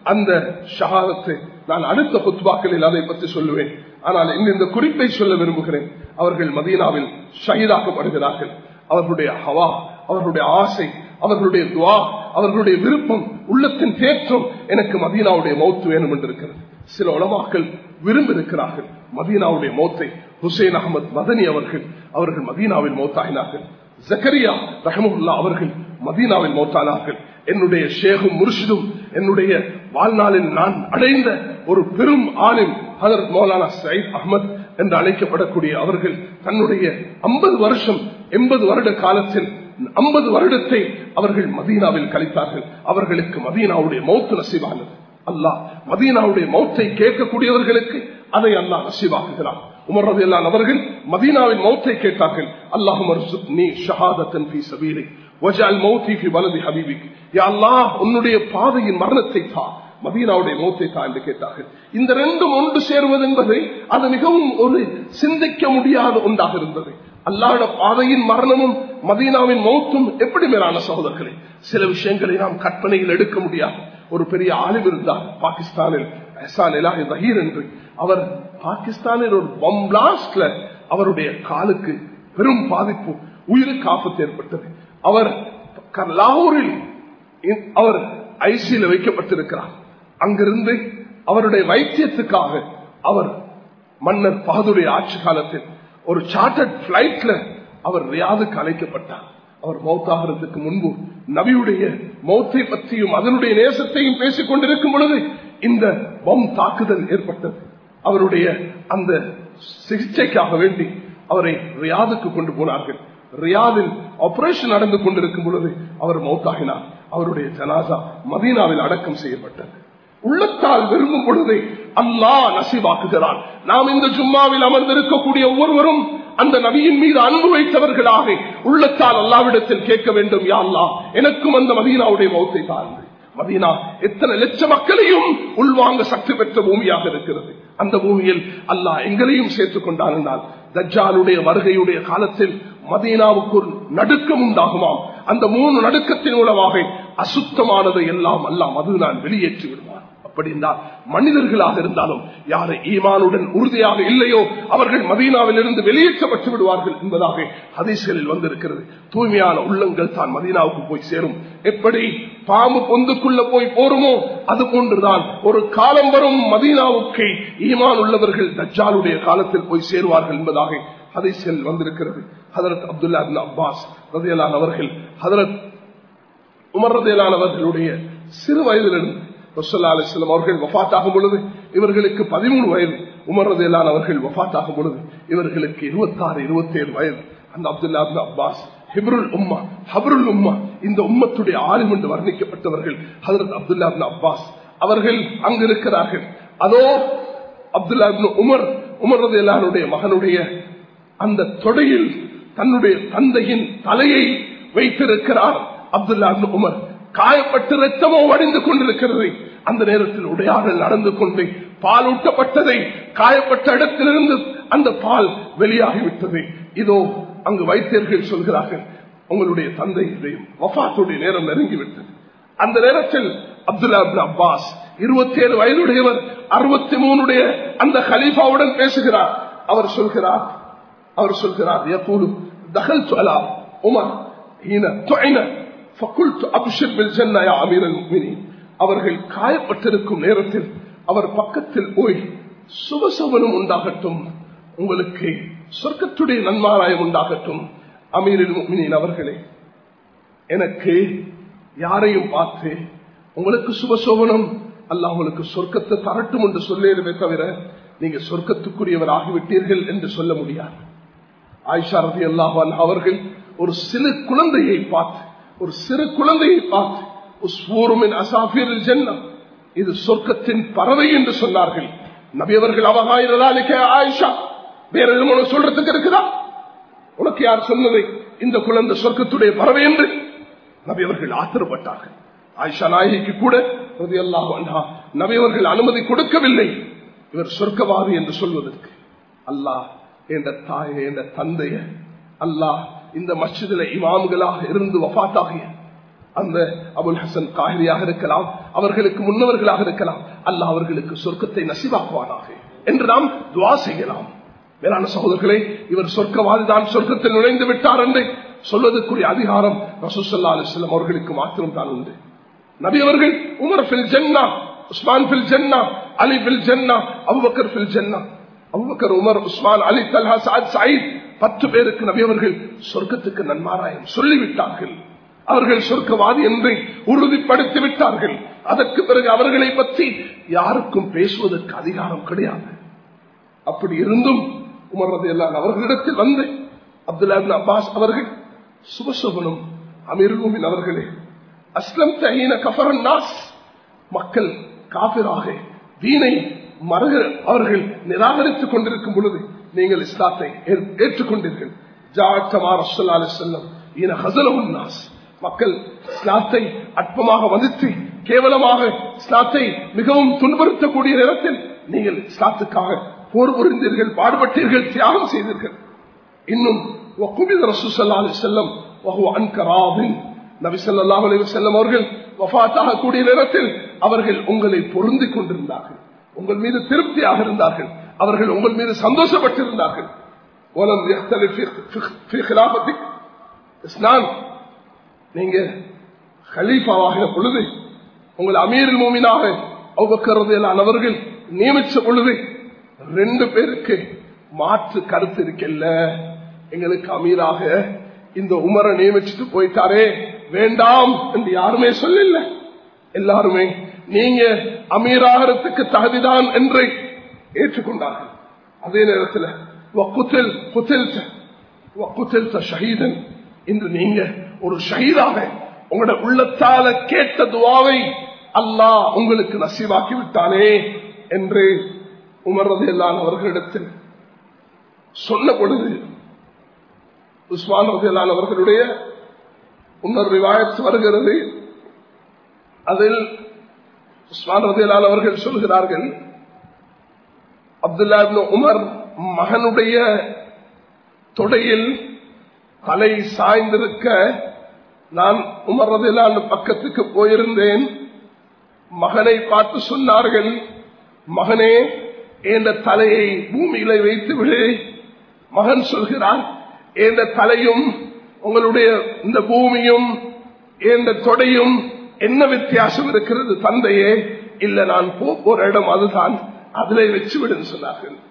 அந்த ஷஹாதத்தை நான் அடுத்த கொத்துபாக்களில் அதை பற்றி சொல்லுவேன். ஆனால் இந்த குறிப்பை சொல்ல விரும்புகிறேன். அவர்கள் மதீனாவில் ஷஹீதாக்கப்படுகிறார்கள். அவர்களுடைய ஹவா அவர்களுடைய ஆசை அவர்களுடைய துவா அவர்களுடைய விருப்பம் உள்ளத்தின் தேற்றம் எனக்கு மதீனாவுடைய மௌத்து வேணும் என்று இருக்கிறது சில உலமாக்கள் விரும்பியிருக்கிறார்கள். மதீனாவுடைய மௌத்தை ஹுசைன் அகமது மதனி அவர்கள் அவர்கள் மதீனாவில் மௌத்தாகினார்கள் ஜக்கரியா ரஹமுல்லா அவர்கள் மதீனாவில் மௌத்தானார்கள். என்னுடைய ஷேகும் முர்ஷிதும் என்னுடைய வாழ்நாளில் நான் அடைந்த ஒரு பெரும் ஆளின் ஹதரத் மௌலானா சயித் அகமது என்று அழைக்கப்படக்கூடிய அவர்கள் தன்னுடைய ஐம்பது வருஷம் எண்பது வருட காலத்தில் ஐம்பது வருடத்தை அவர்கள் மதீனாவில் கழித்தார்கள். அவர்களுக்கு மதீனாவுடைய மௌத்து நசிவானது அல்லாஹ் மதீனாவுடைய மௌத்தை கேட்கக்கூடியவர்களுக்கு அதை அல்லாஹ் நசிவாக்குகிறான் உமர் ரவி அவர்கள் மதீனாவின் மௌத்தை கேட்டார்கள். அல்லாஹ் உன்னுடைய பாதையின் மரணத்தை தா. மதீனாவுடைய மௌத்தை தா என்று கேட்டார்கள். இந்த ரெண்டும் ஒன்று சேருவது என்பதை அது மிகவும் ஒரு சிந்திக்க முடியாத ஒன்றாக இருந்தது. அல்லாட பாதையின் மரணமும் மதீனாவின் மௌத்தும் எப்படி மேலான சகோதரர்களே? சில விஷயங்களை நாம் கற்பனையில் எடுக்க முடியாது. ஒரு பெரிய ஆலிம் இருந்தார் பாகிஸ்தானில் ரஹீர் என்று. அவர் பாகிஸ்தானில் ஒரு பம்ப்ளாஸ்ட்ல அவருடைய காலுக்கு பெரும் பாதிப்பு உயிருக்கு ஆபத்து ஏற்பட்டது. அவர் லாகூரில் அவர் ஐசியில் வைக்கப்பட்டிருக்கிறார். அங்கிருந்து அவருடைய வைத்தியத்துக்காக அவர் மன்னர் பகதுடைய ஆட்சி காலத்தில் ஒரு சார்ட்டர்ட் பிளைட்ல அவர் ரியாதுக்கு அழைக்கப்பட்டார். அவர் மௌத்தாகிறதுக்கு முன்பு நபியுடைய மௌத்தை பற்றியும் அதனுடைய நேசத்தையும் பேசிக் கொண்டிருக்கும் பொழுது இந்த பம் தாக்குதல் ஏற்பட்டது. அவருடைய அந்த சிகிச்சைக்காக வேண்டி அவரை ரியாதுக்கு கொண்டு போனார்கள். ரியாதில் ஆபரேஷன் நடந்து கொண்டிருக்கும் பொழுது அவர் மௌத்தாகினார். அவருடைய ஜனாசா மதீனாவில் அடக்கம் செய்யப்பட்டது. உள்ளத்தால் விரும்பும் பொழுது அல்லாஹ் நசிவாக்குகிறான். நாம் இந்த ஜும்மாவில் அமர்ந்திருக்கக்கூடிய ஒவ்வொருவரும் அந்த நபியின் மீது அன்பு வைத்தவர்களாக உள்ளத்தால் அல்லாவிடத்தில் கேட்க வேண்டும் யா எனக்கும் அந்த மதீனாவுடைய மௌத்தை தாழ்ந்து மதீனா எத்தனை லட்ச மக்களையும் உள்வாங்க சக்தி பெற்ற பூமியாக இருக்கிறது. அந்த பூமியில் அல்லாஹ் எங்களையும் சேர்த்துக் கொண்டான் என்றால் தஜ்ஜாலுடைய வருகையுடைய காலத்தில் மதீனாவுக்கு ஒரு நடுக்கம் உண்டாகுமாம். அந்த மூணு நடுக்கத்தின் மூலமாக அசுத்தமானதை எல்லாம் அல்லாஹ் மது நான் வெளியேற்றி விடுவோம் அப்படி என்றால் மனிதர்களாக இருந்தாலும் யாரை ஈமானுடன் உறுதியாக இல்லையோ அவர்கள் மதீனாவில் இருந்து வெளியேற்றப்பட்டு விடுவார்கள் என்பதாக ஹதீஸ்களில் வந்திருக்கிறது. தூய்மையான உள்ளங்கள் தான் மதீனாவுக்கு போய் சேரும். எப்படி? பாம்பு பொந்துக்குள்ள போய் போருமோ? அது போன்றுதான். ஒரு காலம் வரும் மதீனாவுக்கு ஈமான் உள்ளவர்கள் தஜாலுடைய காலத்தில் போய் சேருவார்கள் என்பதாக ஹதீஸ்கள் வந்திருக்கிறது. ஹதரத் அப்துல்லா பின் அப்பாஸ் ரதியலான் அவர்கள் ஹதரத் உமர் ரதியலானவர்களுடைய சிறு வயதிலிருந்து ரசல்லா அலிஸ்லாம் அவர்கள் வஃத்தாகும் பொழுது இவர்களுக்கு பதிமூணு வயது. உமர் ரதியலான் அவர்கள் வஃத்தாகும் பொழுது இவர்களுக்கு இருபத்தாறு இருபத்தேழு வயது. அந்த அப்துல்லா அப்பாஸ் ஹிப்ருல் உம்மா ஹபருல் உம்மா இந்த உம்மத்துடைய ஆளும் என்று வர்ணிக்கப்பட்டவர்கள் ஹதரத் அப்துல்லா அப்பாஸ் அவர்கள் அங்கு இருக்கிறார்கள். அதோ அப்துல்லா உமர் உமரது எல்லாருடைய மகனுடைய அந்த தொடையில் தன்னுடைய தந்தையின் தலையை வைத்திருக்கிறார் அப்துல்லா உமர். காயப்பட்டு ரத்தமோ வடிந்து கொண்டிருக்கிறது. அந்த நேரத்தில் உடையாடல் நடந்து கொண்டு பால் ஊட்டப்பட்டதை காயப்பட்ட இடத்திலிருந்து அந்த பால் வெளியாகிவிட்டது. இதோ அங்கு வைத்தியர்கள் சொல்கிறார்கள் உங்களுடைய தந்தையுடைய வஃத்துடைய நேரம் நெருங்கிவிட்டது. அந்த நேரத்தில் அப்துல்லா அப்துல் அப்பாஸ் இருபத்தி ஏழு வயதுடையவர் அறுபத்தி மூணுடைய அந்த ஹலீஃபாவுடன் பேசுகிறார். அவர் சொல்கிறார் அவர் சொல்கிறார் எப்போது தகல் சொலா உமர் அவர்கள் காயப்பட்டிருக்கும் நேரத்தில் அவர் பக்கத்தில் போய் சுபசவனும் உண்டாகட்டும். உங்களுக்கு சொர்க்கத்துடைய நன்மாராயம் உண்டாகட்டும். அமீரில் முக்மினின் அவர்களே எனக்கு யாரையும் பார்த்து உங்களுக்கு சுபசோபனம் அல்ல உங்களுக்கு சொர்க்கத்தை தரட்டும் என்று சொல்லிடுமே தவிர நீங்க சொர்க்கத்துக்குரியவர் ஆகிவிட்டீர்கள் என்று சொல்ல முடியாது. ஆயிஷா ரதி அல்லாஹான் அவர்கள் ஒரு சிறு குழந்தையை பார்த்து ஒரு சிறு குழந்தையை பார்த்து இது சொர்க்கத்தின் பறவை என்று சொன்னார்கள். நபியவர்கள் அவகாயிரதாலிக்க ஆயிஷா. வேற எதுவும் சொல்றதுக்கு இருக்குதா? உனக்கு யார் சொன்னதை இந்த குழந்தை சொர்க்கத்துடைய பறவை என்று? நபியவர்கள் ஆத்திரப்பட்டார்கள். ஆயிஷா நாயகிக்கு கூட நபியவர்கள் அனுமதி கொடுக்கவில்லை. இவர் சொர்க்கவாதி என்று சொல்வதற்கு. அல்லாஹ் என்ற தாயை என்ற தந்தைய அல்லாஹ் இந்த மஸ்ஜிதில இமாம்களாக இருந்து வபாத்தாகிய அந்த அபுல் ஹசன் காகிரியாக இருக்கலாம் அவர்களுக்கு முன்னவர்களாக இருக்கலாம். அல்ல அவர்களுக்கு சொர்க்கத்தை நசிவாக்குவானாக என்று நாம் துவா செய்யலாம். மேலான சகோதரர்களே இவர் சொர்க்கவாதிதான் சொர்க்கத்தில் நுழைந்து விட்டார் என்று சொல்வதற்குரிய அதிகாரம் ரசூசல்லா அலிஸ்லாம் அவர்களுக்கு மாத்திரம் தான் உண்டு. நபி அவர்கள் உமர் பில் ஜென்னா உஸ்மான் பில் ஜென்னா அலி பில் ஜென்னா அபுபக்கர் பில் ஜென்னா. Abu Bakr Umar Usman Ali Talha Saad Saeed பத்து பேருக்கு நபி அவர்கள் சொர்க்கத்துக்கு நன்மாராயம் சொல்லிவிட்டார்கள். அவர்கள் சொர்க்கவாதி என்று உறுதிப்படுத்தி விட்டார்கள் அதற்கு பிறகு அவர்களை பற்றி யாருக்கும் பேசுவதற்கு அதிகாரம் கிடையாது. அப்படி இருந்தும் உமர்றது எல்லாம் அவர்களிடத்தில் வந்து அப்துல்லா அப்பாஸ் அவர்கள் சுபசோபனும் அமீர்மின் அவர்களே அஸ்லம் தஹீன கஃபரன் நாஸ் மக்கள் காபிராக தீனை மறுக அவர்கள் நிராகரித்துக் கொண்டிருக்கும் பொழுது நீங்கள் இஸ்லாத்தை ஏற்றுக்கொண்டீர்கள். ஜாத்தமார் அஸ்லா செல்லம் ஈன ஹசலமுன் நாஸ் மக்கள் ஸ்லாத்தை அற்பமாக மதித்து கேவலமாக ஸ்லாத்தை மிகவும் துன்புறுத்தக்கூடிய நேரத்தில் நீங்கள் ஸ்லாத்துக்காக போர் புரிந்தீர்கள் பாடுபட்டீர்கள் தியாகம் செய்தீர்கள் இன்னும் செல்லம் நபி சொல்லாஹ் செல்லம் அவர்கள் வஃத்தாக கூடிய நேரத்தில் அவர்கள் உங்களை பொருந்திக் கொண்டிருந்தார்கள் உங்கள் மீது திருப்தியாக இருந்தார்கள் அவர்கள் உங்கள் மீது சந்தோஷப்பட்டிருந்தார்கள் நீங்க ஹலீஃபாவாகிற பொழுது உங்கள் அமீர் மூமினாக அவர்கள் நியமிச்ச பொழுது ரெண்டு பேருக்கு மாற்று கருத்து இருக்கல்ல. எங்களுக்கு அமீராக இந்த உமரை நியமிச்சுட்டு போயிட்டாரே வேண்டாம் என்று யாருமே சொல்லல. எல்லாருமே நீங்க அமீராகிறதுக்கு தகுதிதான் என்று ஏற்றுக்கொண்டார்கள். அதே நேரத்தில் இன்று நீங்க ஒரு ஷஹீதாக உங்களோட உள்ளத்தால கேட்ட துவாவை அல்லாஹ் உங்களுக்கு நசீவாக்கி விட்டானே என்று உமர்றது எல்லாம் அவர்களிடத்தில் சொன்ன பொழுது உஸ்மான் ரதியலான் அவர்களுடைய உணர் விவாயத்து வருகிறது. அதில் உஸ்மான் ரதிலால் அவர்கள் சொல்கிறார்கள் அப்துல்லா உமர் மகனுடைய தொடையில் தலை சாய்ந்திருக்க நான் உமர்றதிலான பக்கத்துக்கு போயிருந்தேன். மகனை பார்த்து சொன்னார்கள் மகனே என்ற தலையை பூமியில வைத்து விடு. மகன் சொல்கிறான் என்ற தலையும் உங்களுடைய இந்த பூமியும் என்ற தொடையும் என்ன வித்தியாசம் இருக்கிறது தந்தையே? இல்ல நான் போற இடம் அதுதான். அதிலே வச்சு விடுன்னு சொன்னார்கள்.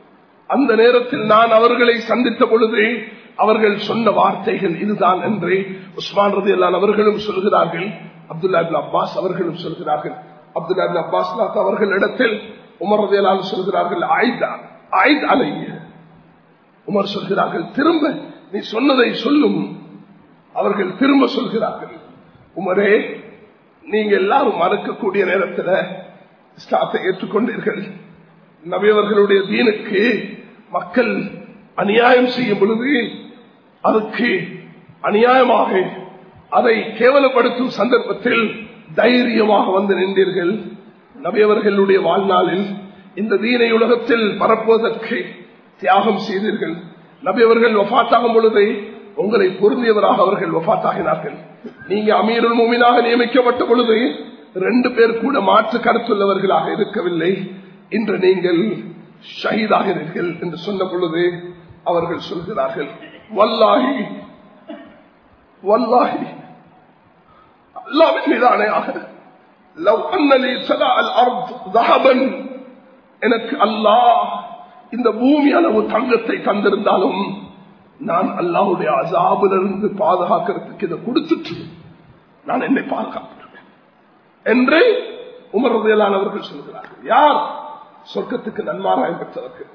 அந்த நேரத்தில் நான் அவர்களை சந்தித்த பொழுது அவர்கள் சொன்ன வார்த்தைகள் இதுதான் என்று உஸ்மான் ரதி அல்லான் அவர்களும் சொல்கிறார்கள். அப்துல்லா இப்னு அப்பாஸ் அவர்களும் சொல்கிறார்கள். அப்துல்லா இப்னு அப்பாஸ் அவர்கள் இடத்தில் உமர் ரதி அல்லான் சொல்கிறார்கள் ஆயுதா ஆயுத் அலைய. உமர் சொல்கிறார்கள் திரும்ப நீ சொன்னதை சொல்லும். அவர்கள் திரும்ப சொல்கிறார்கள் உமரே நீங்க எல்லாரும் மறுக்கக்கூடிய நேரத்தில் இஸ்லாத்தை ஏற்றுக்கொண்டீர்கள். நபியவர்களுடைய தீனுக்கு மக்கள் அநியாயம் செய்யும் பொழுது அதுக்கு அநியாயமாக அதை கேவலப்படுத்தும் சந்தர்ப்பத்தில் தைரியமாக வந்து நின்றீர்கள். நபியவர்களுடைய வாழ்நாளில் இந்த தீனை உலகத்தில் பரப்புவதற்கு தியாகம் செய்தீர்கள். நபியவர்கள் ஒஃபாத்தாகும் பொழுது உங்களை பொருந்தியவராக அவர்கள் ஒஃபாத்தாகினார்கள் நீங்க அமீருல் மூமினாக நியமிக்கப்பட்ட பொழுது ரெண்டு பேர் கூட மாற்று கருத்துள்ளவர்களாக இருக்கவில்லை. இன்று நீங்கள் ஷஹீதாகிறீர்கள் என்று சொன்ன பொழுது அவர்கள் சொல்கிறார்கள் வல்லாகி வல்லாகி அல்லாவின் மீதானையாக. லவ் அன்னலி சதா அல் அர்த் தஹபன். எனக்கு அல்லாஹ் இந்த பூமி அளவு தங்கத்தை தந்திருந்தாலும் நான் அல்லாவுடைய அசாபிலிருந்து பாதுகாக்கிறதுக்கு இதை கொடுத்துட்டு நான் என்னை பாதுகாப்பிடுவேன் என்று உமர்றதையிலானவர்கள் சொல்கிறார்கள். யார்? சொர்க்கத்துக்கு நன்மாராயம் பெற்றவர்கள்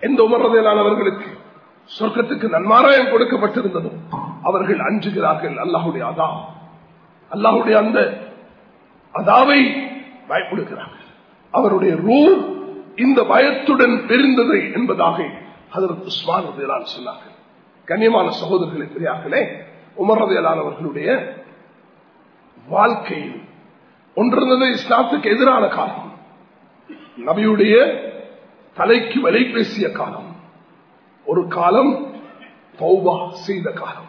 எந்த உமர்றதையிலானவர்களுக்கு சொர்க்கத்துக்கு நன்மாராயம் கொடுக்கப்பட்டிருந்ததும் அவர்கள் அஞ்சுகிறார்கள் அல்லாஹுடைய அதா அல்லாஹுடைய அந்த அதாவை பயப்படுகிறார்கள். அவருடைய ரூ இந்த பயத்துடன் தெரிந்தது என்பதாக அதற்கு உஸ்மான் ரதையலான் சொன்னார்கள். கண்ணியமான சகோதரர்களை பெரியார்களே உமர்றதையலானவர்களுடைய வாழ்க்கையில் ஒன்றிருந்தது இஸ்லாத்துக்கு எதிரான காலம் நபியுடைய தலைக்கு வலை பேசிய காலம். ஒரு காலம் செய்த காலம்.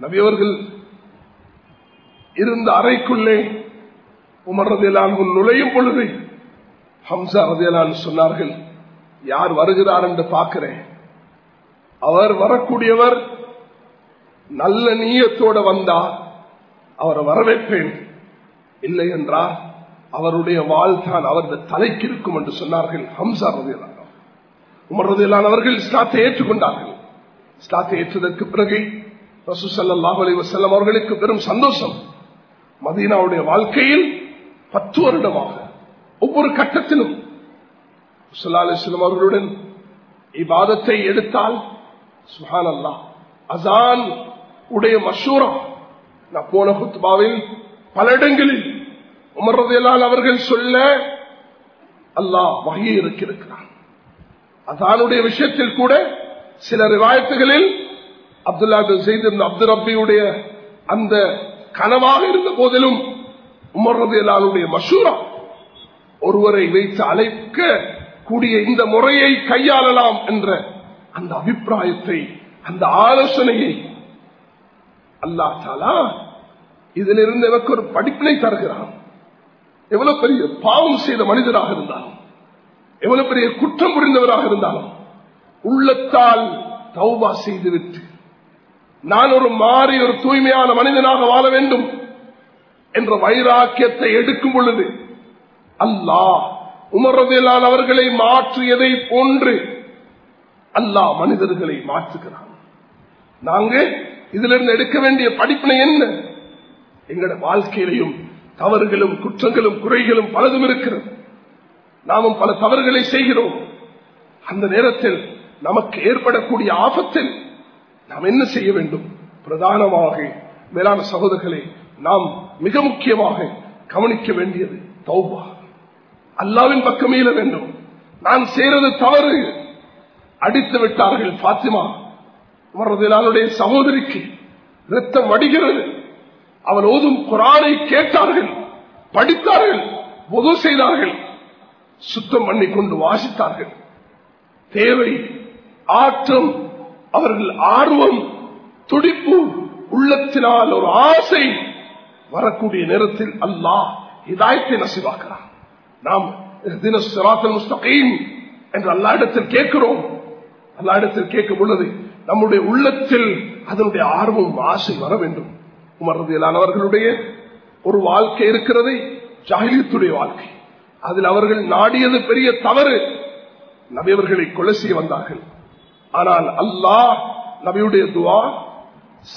நபியவர்கள் இருந்த அறைக்குள்ளே உமர் நுழையும் பொழுது ஹம்சா ரதையலான் சொன்னார்கள் யார் வருகிறார் என்று பார்க்கிறேன். அவர் வரக்கூடியவர் நல்ல நீயத்தோட வந்தா அவரை வரவேற்பேன். இல்லை என்றால் அவருடைய வாழ்தான் அவரது தலைக்கு இருக்கும் என்று சொன்னார்கள் ஹம்சா ரதையலான் உமர் அவர்கள் இஸ்லாத்தை ஏற்றுக்கொண்டார்கள். இஸ்லாத்தை ஏற்றதற்கு பிறகு ரசூசல்லாஹ் அலி வசல்லம் அவர்களுக்கு பெரும் சந்தோஷம். மதீனாவுடைய வாழ்க்கையில் பத்து வருடமாக ஒவ்வொரு கட்டத்திலும் சுல்லாஸ்லம் அவர்களுடன் இவ்வாதத்தை எடுத்தால் சுஹான் அல்லா அசான் உடைய மஷூரம் நான் போன குத்பாவில் பல இடங்களில் உமர்றதையெல்லாம் அவர்கள் சொல்ல அல்லாஹ் வகையை இருக்கிறான் அதானுடைய விஷயத்தில் கூட சில ரிவாயத்துகளில் அப்துல்லா செய்து அப்து ரப்பியுடைய அந்த கனவாக இருந்த போதிலும் உமர் ரதையலாளுடைய ஒருவரை வைத்து அழைக்க கூடிய இந்த முறையை கையாளலாம் என்ற அந்த அபிப்பிராயத்தை அந்த ஆலோசனையை அல்லா தாலா இதிலிருந்து எனக்கு ஒரு படிப்பினை தருகிறான். எவ்வளவு பெரிய பாவம் செய்த மனிதராக இருந்தாலும் எவ்வளவு பெரிய குற்றம் புரிந்தவராக இருந்தாலும் உள்ளத்தால் தௌபா செய்துவிட்டு நான் ஒரு மாறி ஒரு தூய்மையான மனிதனாக வாழ வேண்டும் என்ற வைராக்கியத்தை எடுக்கும் பொழுது அல்லாஹ் உமர்றதையிலான அவர்களை மாற்றியதை போன்று அல்லாஹ் மனிதர்களை மாற்றுகிறான். நாங்க இதிலிருந்து எடுக்க வேண்டிய படிப்பினை என்ன? எங்களோட வாழ்க்கையிலையும் தவறுகளும் குற்றங்களும் குறைகளும் பலதும் இருக்கிறது. நாமும் பல தவறுகளை செய்கிறோம். அந்த நேரத்தில் நமக்கு ஏற்படக்கூடிய ஆபத்தில் நாம் என்ன செய்ய வேண்டும்? பிரதானமாக மேலான சகோதரர்களை நாம் மிக முக்கியமாக கவனிக்க வேண்டியது தௌபா. அல்லாவின் பக்கம் இயல வேண்டும். நான் செய்யறது தவறு. அடித்து விட்டார்கள் பாத்திமா அவரது சகோதரிக்கு ரத்தம் வடிகிறது. அவர் ஓதும் குரானை கேட்டார்கள் படித்தார்கள் பொது செய்தார்கள் சுத்தம் பண்ணி கொண்டு வாசித்தார்கள். தேவை ஆற்றம் அவர்கள் ஆர்வம் துடிப்பு உள்ளத்தினால் ஒரு ஆசை வரக்கூடிய நேரத்தில் அல்லாஹ் இதாயத்தை நசிவாக்குறான். நாம் தின முஸ்தகீம் என்று அல்லா இடத்தில் கேட்கிறோம். அல்லா இடத்தில் கேட்கும் பொழுது நம்முடைய உள்ளத்தில் அதனுடைய ஆர்வம் ஆசை வர வேண்டும். உமர்றதியலானவர்களுடைய ஒரு வாழ்க்கை இருக்கிறது ஜாகிலியத்துடைய வாழ்க்கை. அதில் அவர்கள் நாடியது பெரிய தவறு. நபியவர்களை கொலை செய்ய வந்தார்கள். ஆனால் அல்லாஹ் நபியுடைய துவா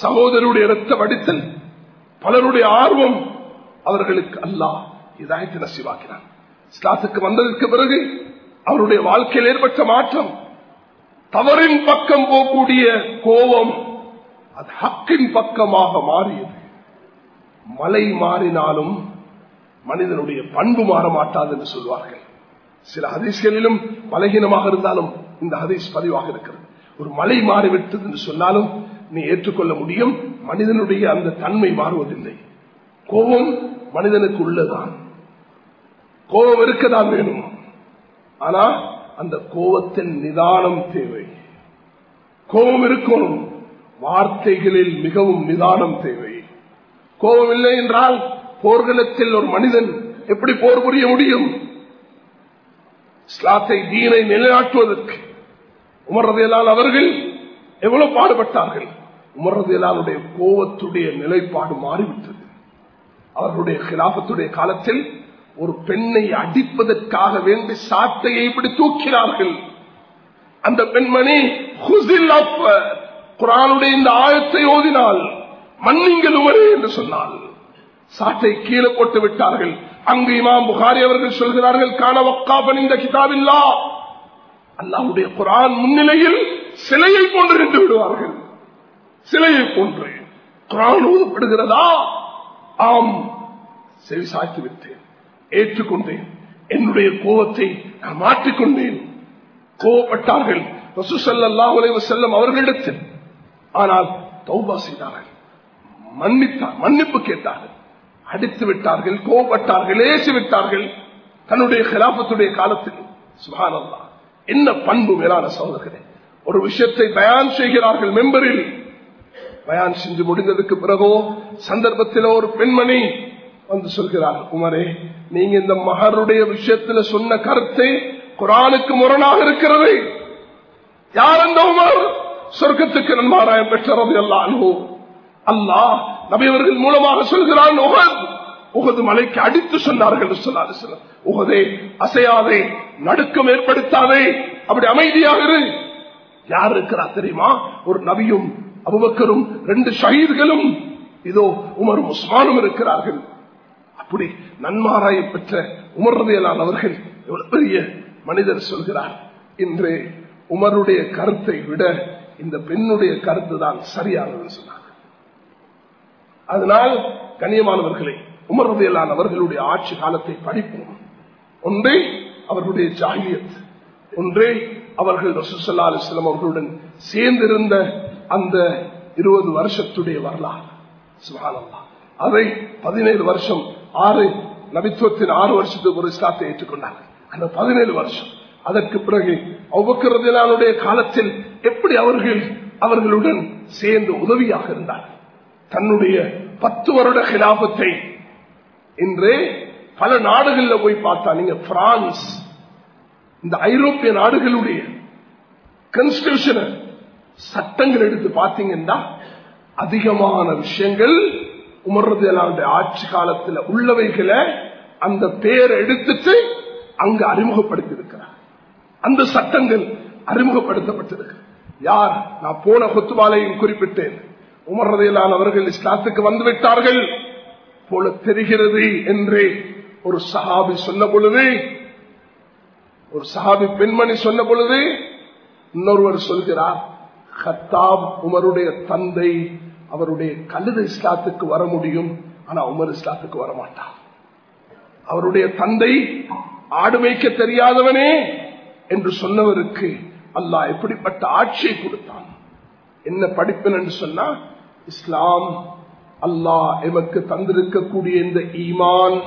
சகோதரருடைய இரத்த வடித்தல் பலருடைய ஆர்வம் அவர்களுக்கு அல்லாஹ் இதாயத்தை நசிவாக்கிறான் இஸ்லாத்துக்கு வந்ததற்கு பிறகு அவருடைய வாழ்க்கையில் ஏற்பட்ட மாற்றம் தவறின் பக்கம் போகக்கூடிய கோபம் அது ஹக்கின் பக்கமாக மாறியது. மலை மாறினாலும் மனிதனுடைய பண்பு மாற மாட்டாது என்று சொல்வார்கள். சில ஹதீஸ்களிலும் பலகீனமாக இருந்தாலும் இந்த ஹதீஸ் பதிவாக இருக்கிறது. ஒரு மலை மாறிவிட்டது என்று சொன்னாலும் நீ ஏற்றுக்கொள்ள முடியும் மனிதனுடைய அந்த தன்மை மாறுவதில்லை. கோபம் மனிதனுக்கு உள்ளதான் கோபம் இருக்கதான் வேணும். ஆனா அந்த கோபத்தின் நிதானம் தேவை. கோபம் இருக்கணும். வார்த்தைகளில் மிகவும் நிதானம் தேவை. கோபம் இல்லை என்றால் போர்க்களத்தில் ஒரு மனிதன் எப்படி போர் புரிய முடியும்? இஸ்லாத்தை தீனை நிலைநாட்டுவதற்கு. உமர்றதையெல்லாம் அவர்கள் எவ்வளவு பாடுபட்டார்கள்? உமர்றதையலாலுடைய கோபத்துடைய நிலைப்பாடு மாறிவிட்டது. அவர்களுடைய கிலாபத்துடைய காலத்தில் ஒரு பெண்ணை அடிப்பதற்காக வேண்டி சாட்டையை இப்படி தூக்கினார்கள். அந்த பெண்மணி குரானுடைய இந்த ஆயத்தை ஓதினால் மன்னிங்கள் உமரே என்று சொன்னால் சாட்டை கீழே போட்டு விட்டார்கள். அங்கு இமாம் புகாரி அவர்கள் சொல்கிறார்கள் காண வக்காபன் இந்த கிதாபில்லா. அல்லாவுடைய குரான் முன்னிலையில் சிலையை போன்று நின்று விடுவார்கள். சிலையை போன்று. குரான் ஊதப்படுகிறதா ஆம். செவி சாய்த்து விட்டேன். ஏற்றுக்கொண்டேன். என்னுடைய கோபத்தை நான் மாற்றிக்கொண்டேன். கோபப்பட்டார்கள். செல்லம் அவர்களிடத்தில் ஆனால் தௌபா செய்தார்கள். மன்னித்தார் மன்னிப்பு கேட்டார்கள். அடித்து விட்டார்கள் கோபட்டார்கள் ஏசி விட்டார்கள். தன்னுடைய கிலாபத்துடைய காலத்தில் சுகானந்தா என்ன பண்பு மேலான சோதர்களே ஒரு விஷயத்தை பயான் செய்கிறார்கள் மெம்பரில். பயான் செஞ்சு முடிந்ததுக்கு பிறகோ சந்தர்ப்பத்தில் ஒரு பெண்மணி வந்து சொல்கிறார் உமரே நீங்க இந்த மகருடைய விஷயத்துல சொன்ன கருத்தை குரானுக்கு முரணாக இருக்கிறது. யார் அந்த உமர்? சொர்க்கத்துக்கு நன்மாராயம் பெற்றது எல்லாம் அல்லாஹ் நபியவர்கள் மூலமாக சொல்கிறான் உகது மலைக்கு அடித்து சொன்னார்கள் சொன்னார் உகதே அசையாதே நடுக்கம் ஏற்படுத்தாதே அப்படி அமைதியாக இரு. யார் இருக்கிறா தெரியுமா? ஒரு நபியும் அபுபக்கரும் ரெண்டு ஷஹீத்களும். இதோ உமரும் உஸ்மானும் இருக்கிறார்கள். அப்படி நன்மாராய பெற்ற உமர்றதையலான் அவர்கள் இவ்வளவு பெரிய மனிதர் சொல்கிறார். இன்று உமருடைய கருத்தை விட இந்த பெண்ணுடைய கருத்து தான் சரியானது சொன்னாங்க. அதனால் கண்ணியமானவர்களை உமர்றதையலான் அவர்களுடைய ஆட்சி காலத்தை படிப்போம். ஒன்றே அவர்களுடைய ஜாகியத் ஒன்றே அவர்கள் ரசூசல்லா அலிஸ்லாம் அவர்களுடன் சேர்ந்திருந்த அந்த இருபது வருஷத்துடைய வரலாறு. சுகானந்தா அதை பதினேழு வருஷம் ஆறு நபித்துவத்தின் ஆறு வருஷத்துக்கு ஒரு இஸ்லாத்தை ஏற்றுக்கொண்டாங்க அந்த பதினேழு வருஷம் அதற்கு பிறகு அவ்வக்கிறதினாலுடைய காலத்தில் எப்படி அவர்கள் அவர்களுடன் சேர்ந்து உதவியாக இருந்தார் தன்னுடைய பத்து வருட கிலாபத்தை இன்று பல நாடுகளில் போய் பார்த்தா நீங்க பிரான்ஸ் இந்த ஐரோப்பிய நாடுகளுடைய கான்ஸ்டியூஷன் சட்டங்கள் எடுத்து பார்த்தீங்கன்னா அதிகமான விஷயங்கள் உமர்றதையெல்லாம் ஆட்சி காலத்தில் உள்ளவைகளை அந்த பேர் எடுத்துட்டு அங்கு அறிமுகப்படுத்தி அந்த சட்டங்கள் அறிமுகப்படுத்தப்பட்டிருக்கு. யார்? நான் போன கொத்துவாலையும் குறிப்பிட்டேன். உமர்றதையிலான அவர்கள் இஸ்லாத்துக்கு வந்துவிட்டார்கள். போல தெரிகிறது என்று ஒரு சஹாபி சொன்ன பொழுது ஒரு சஹாபி பெண்மணி சொன்ன பொழுது இன்னொருவர் சொல்கிறார் ஹத்தாப் உமருடைய தந்தை அவருடைய கழுத இஸ்லாத்துக்கு வர முடியும். ஆனா உமர் இஸ்லாத்துக்கு வரமாட்டார். அவருடைய தந்தை ஆடு மேய்க்க தெரியாதவனே என்று சொன்னவருக்கு அல்லாஹ் எப்படிப்பட்ட ஆட்சியை கொடுத்தான். என்ன படிப்பேன் என்று சொன்னா இஸ்லாம் அல்லாஹ் எமக்கு தந்திருக்கக்கூடிய இந்த ஈமான்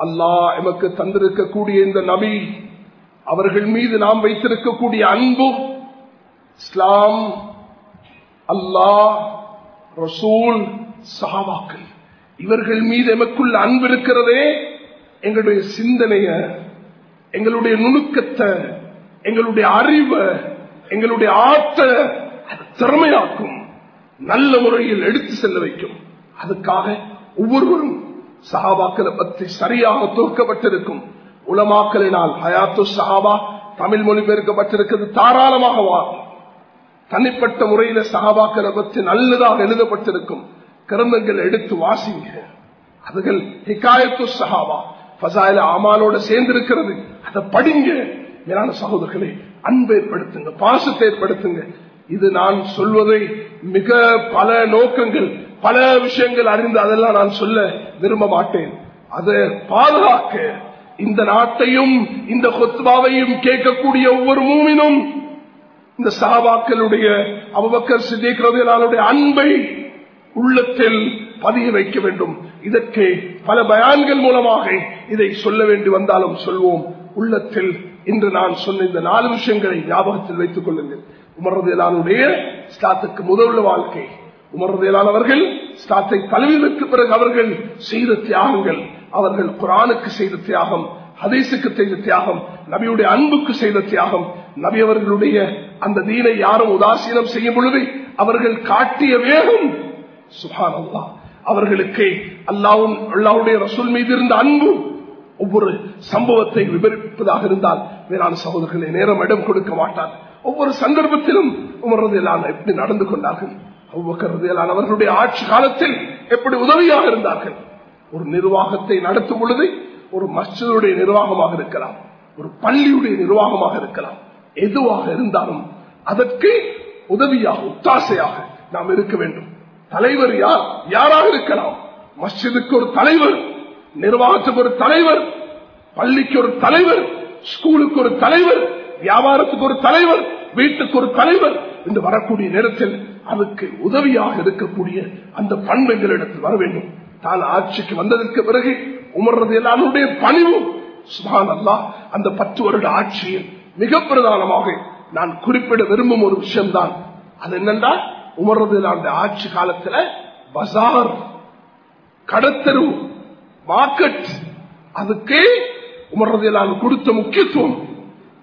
அல்லாஹ் எமக்கு தந்திருக்கக்கூடிய இந்த நபி அவர்கள் மீது நாம் வைத்திருக்கக்கூடிய அன்பு இஸ்லாம் அல்லாஹ் ரசூல் சஹாபாக்கள் இவர்கள் மீது எமக்குள்ள அன்பு இருக்கிறதே எங்களுடைய சிந்தனைய எங்களுடைய நுணுக்கத்தை எங்களுடைய அறிவை எங்களுடைய ஆற்ற திறமையாக்கும் நல்ல முறையில் எடுத்து செல்ல வைக்கும். அதுக்காக ஒவ்வொருவரும் சஹாபாக்களை பற்றி சரியாக தொகுக்கப்பட்டிருக்கும். உலமாக்களினால் ஹயாத்து சஹாபா தமிழ் மொழிபெயர்க்கப்பட்டிருக்கிறது தாராளமாக வாரும் தனிப்பட்ட முறையில சகாபாக்களை பற்றி நல்லதாக எழுதப்பட்டிருக்கும். கிரந்தங்கள் எடுத்து வாசிங்க. அதுகள் ஹிகாயத்து சஹாபா பசாயில அமாலோட சேர்ந்து இருக்கிறது அதை படிங்க. மேலான சகோதரர்களே அன்பை ஏற்படுத்துங்க பாசத்தை ஏற்படுத்துங்க. இது நான் சொல்வதை மிக பல நோக்கங்கள் பல விஷயங்கள் அறிந்து அதெல்லாம் நான் சொல்ல விரும்ப மாட்டேன். அதை பாதுகாக்க இந்த நாட்டையும் இந்த கொத்பாவையும் கேட்கக்கூடிய ஒவ்வொரு மூமினும் இந்த சகாபாக்களுடைய அவபக்கர் சித்திகளுடைய அன்பை உள்ளத்தில் பதிய வைக்க வேண்டும். இதற்கு பல பயான்கள் மூலமாக இதை சொல்ல வேண்டி வந்தாலும் சொல்வோம். உள்ளத்தில் இன்று நான் சொன்ன இந்த நாலு விஷயங்களை ஞாபகத்தில் வைத்துக் கொள்ளுங்கள். உமரதேலானுடைய ஸ்டாத்துக்கு முதல் வாழ்க்கை. உமரதேலான் அவர்கள் ஸ்டாத்தை தழுவிற்கு பிறகு அவர்கள் செய்த தியாகங்கள். அவர்கள் குரானுக்கு செய்த தியாகம் ஹதீஸுக்கு செய்த தியாகம் நபியுடைய அன்புக்கு செய்த தியாகம். நபி அவர்களுடைய அந்த தீனை யாரும் உதாசீனம் செய்யும் பொழுது அவர்கள் காட்டிய வேகம் சுகான் அல்லா அவர்களுக்கு அல்லாவும் அல்லாவுடைய ரசூல் மீது இருந்த அன்பு ஒவ்வொரு சம்பவத்தை விவரிப்பதாக இருந்தால் வேளாண் சகோதரர்களை நேரம் இடம் கொடுக்க மாட்டார். ஒவ்வொரு சந்தர்ப்பத்திலும் உமரதையிலான எப்படி நடந்து கொண்டார்கள். அவ்வக்கரதையிலான அவர்களுடைய ஆட்சி காலத்தில் எப்படி உதவியாக இருந்தார்கள்? ஒரு நிர்வாகத்தை நடத்தும் பொழுது ஒரு மஸ்ஜிதுடைய நிர்வாகமாக இருக்கலாம் ஒரு பள்ளியுடைய நிர்வாகமாக இருக்கலாம். எதுவாக இருந்தாலும் அதற்கு உதவியாக உத்தாசையாக நாம் இருக்க வேண்டும். தலைவர் யார்? யாராக இருக்கலாம்? மஸ்ஜிதுக்கு ஒரு தலைவர் நிர்வாகத்துக்கு ஒரு தலைவர் பள்ளிக்கு ஒரு தலைவர் ஸ்கூலுக்கு ஒரு தலைவர் வியாபாரத்துக்கு ஒரு தலைவர் வீட்டுக்கு ஒரு தலைவர் என்று வரக்கூடிய நேரத்தில் அதுக்கு உதவியாக இருக்கக்கூடிய அந்த பண்புகளிடத்தில் வர வேண்டும். தான் ஆட்சிக்கு வந்ததற்கு பிறகு உமர்றது எல்லாருடைய பணிவும் சுபான் அல்லா அந்த பத்து வருட ஆட்சியில் மிக பிரதானமாக நான் குறிப்பிட விரும்பும் ஒரு விஷயம்தான். அது என்னென்றால் உமர்றது ஆட்சி காலத்துல பசார் கடத்தரு மார்க்கெட் அதுக்கு உமர்றதையெல்லாம் கொடுத்த முக்கியத்துவம்.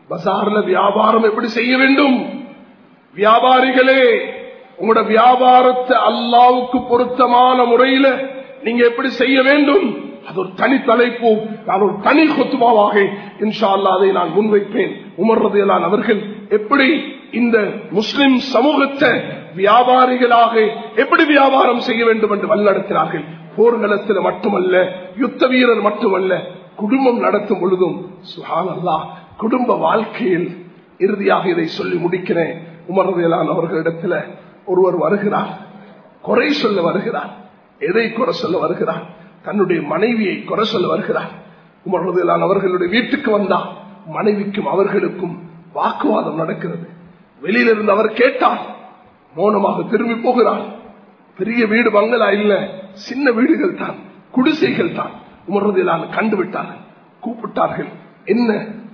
பசார்ல வியாபாரம் எப்படி செய்ய வேண்டும்? வியாபாரிகளே உங்களோட வியாபாரத்தை அல்லாவுக்கு பொருத்தமான முறையில நீங்க எப்படி செய்ய வேண்டும்? அது ஒரு தனி தலைப்பு நான் ஒரு தனி கொத்துமாவாக இன்ஷா அல்லா அதை நான் முன்வைப்பேன். உமர்றதையெல்லாம் அவர்கள் எப்படி இந்த முஸ்லிம் சமூகத்தை வியாபாரிகளாக எப்படி வியாபாரம் செய்ய வேண்டும் என்று வல்லடத்தினார்கள் போர்க்களத்தில் மட்டுமல்ல யுத்த வீரர் மட்டுமல்ல குடும்பம் நடத்தும் பொழுதும் சுஹான் அல்லா குடும்ப வாழ்க்கையில் இறுதியாக இதை சொல்லி முடிக்கிறேன். உமர்வையிலான அவர்களிடத்தில் ஒருவர் வருகிறார். குறை சொல்ல வருகிறார். எதை குறை சொல்ல வருகிறார்? தன்னுடைய மனைவியை குறை சொல்ல வருகிறார். உமர்வையிலான அவர்களுடைய வீட்டுக்கு வந்தா மனைவிக்கும் அவர்களுக்கும் வாக்குவாதம் நடக்கிறது. வெளியிலிருந்து அவர் கேட்டார் மௌனமாக திரும்பி போகிறார் பெரிய வீடு பங்களா இல்ல சின்ன வீடுகள் தான் குடிசைகள் தான். உமர்றதிலான கண்டுவிட்டார்கள். கூப்பிட்டார்கள் என்ன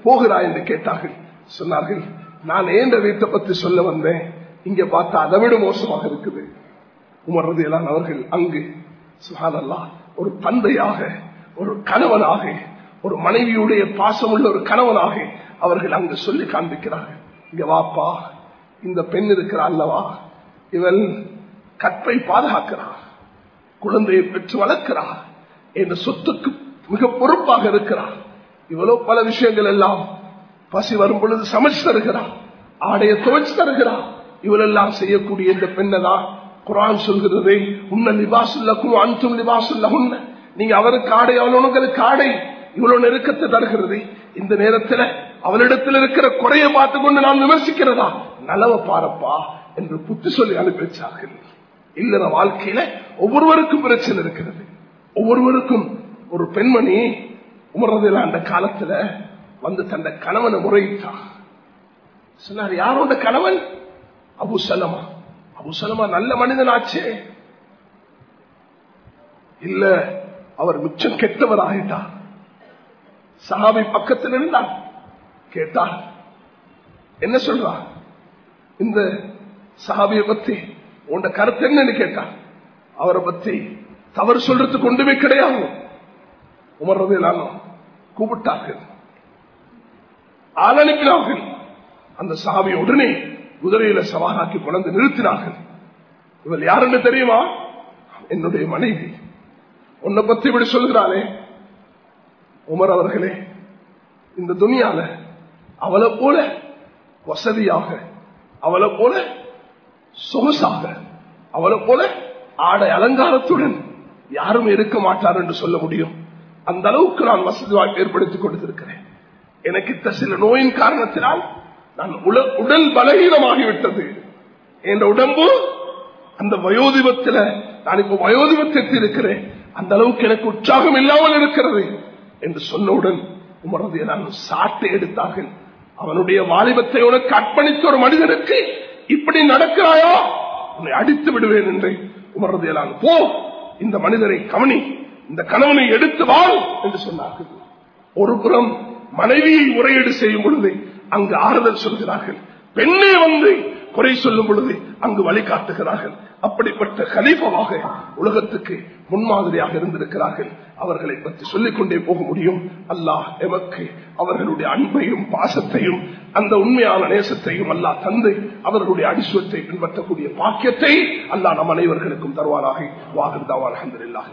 போகிறா என்று கேட்டார்கள். சொன்னார்கள் நான் ஏந்த வீட்டை பத்தி சொல்ல வந்தேன். இங்க பார்த்தா அதை விட மோசமாக இருக்குது. உமர்றதிலான் அவர்கள் அங்கு சுகாதல்லா ஒரு தந்தையாக ஒரு கணவனாக ஒரு மனைவியுடைய பாசமுள்ள ஒரு கணவனாக அவர்கள் அங்கு சொல்லி காண்பிக்கிறார்கள். இங்க வாப்பா இந்த பெண் இருக்கிறா அல்லவா? இவள் கற்பை பாதுகாக்கிறார் குழந்தையை பெற்று வளர்க்கிறார் என்ற சொத்துக்கு மிக பொறுப்பாக இருக்கிறார் இவ்வளவு பல விஷயங்கள் எல்லாம் பசி வரும் பொழுது சமைச்சு தருகிறார் ஆடைய துவைச்சு தருகிறார் இவளெல்லாம் செய்யக்கூடிய இந்த பெண்ணதான் குரான் சொல்கிறது உன்ன லிபாசுல்லக்கும் அன்றும் லிபாசுல்ல உன்ன நீங்க அவருக்கு ஆடை அவளுக்கு ஆடை இவ்வளவு நெருக்கத்தை தருகிறது. இந்த நேரத்தில் அவளிடத்தில் இருக்கிற குறைய பார்த்து கொண்டு நான் விமர்சிக்கிறதா? நலவ பாரப்பா என்று புத்தி சொல்லி அனுப்பிச்சார்கள். இல்லற வாழ்க்கையில ஒவ்வொருவருக்கும் பிரச்சனை இருக்கிறது. ஒவ்வொருவருக்கும் ஒரு பெண்மணி உமர்றதில் அந்த காலத்துல வந்து தந்த கணவனை முறையிட்டான். சொன்னார் யாரோட கணவன்? அபு சலமா. அபுசலமா நல்ல மனிதன் ஆச்சே இல்ல அவர் மிச்சம் கெட்டவர் ஆகிட்டார் சஹாபி பக்கத்தில் இருந்தார். கேட்டார் என்ன சொல்றார் இந்த சஹாபியை பத்தி உண்ட கருத்து என்னன்னு கேட்டார். அவரை பத்தி தவறு சொல்றதுக்கு ஒன்றுமே கிடையாது. உமர்றது எல்லாரும் கூப்பிட்டார்கள். ஆள் அனுப்பினார்கள். அந்த சாவியை உடனே குதிரையில சவாராக்கி கொண்டு நிறுத்தினார்கள். இவள் யாருன்னு தெரியுமா? என்னுடைய மனைவி. உன்னை பத்தி இப்படி சொல்கிறாளே உமர் அவர்களே இந்த துணியால அவளை போல வசதியாக அவளை போல சொகுசாக அவளை போல ஆடை அலங்காரத்துடன் யாரும் இருக்க மாட்டார் என்று சொல்ல முடியும். அந்த அளவுக்கு நான் வசதி வாய்ப்பு ஏற்படுத்திக் கொடுத்திருக்கிறேன் எனக்கு இத்த சில நோயின் காரணத்தினால் நான் உல- உடல் பலகீனமாகிவிட்டது என்ற உடம்பு அந்த வயோதிபத்துல நான் இப்ப வயோதிபத்தில் இருக்கிறேன் அந்த அளவுக்கு எனக்கு உற்சாகம் இல்லாமல் இருக்கிறது என்று சொன்னவுடன் உமரது எல்லாரும் சாட்டை எடுத்தார்கள். அவனுடைய வாலிபத்தை உனக்கு அர்ப்பணித்த ஒரு மனிதனுக்கு இப்படி நடக்கிறாயோ? உன்னை அடித்து விடுவேன் என்று உமரது எல்லாம் போ இந்த மனிதரை கவனி இந்த கணவனை எடுத்து வாழ் என்று சொன்னார்கள். ஒரு புறம் மனைவியை முறையீடு செய்யும் பொழுது அங்கு ஆறுதல் சொல்கிறார்கள். பெண்ணே வந்து குறை சொல்லும் பொழுது அங்கு வழிகாட்டுகிறார்கள். அப்படிப்பட்ட கலீஃபமாக உலகத்துக்கு முன்மாதிரியாக இருந்திருக்கிறார்கள். அவர்களை பற்றி சொல்லிக் கொண்டே போக முடியும். அல்லாஹ் எமக்கு அவர்களுடைய அன்பையும் பாசத்தையும் அந்த உண்மையான நேசத்தையும் அல்லாஹ் தந்து அவர்களுடைய அடிசுவத்தை பின்பற்றக்கூடிய பாக்கியத்தை அல்லாஹ் நம் அனைவர்களுக்கும் தருவாராக வாகர்தாவார் அஹமதுல்லாஹ்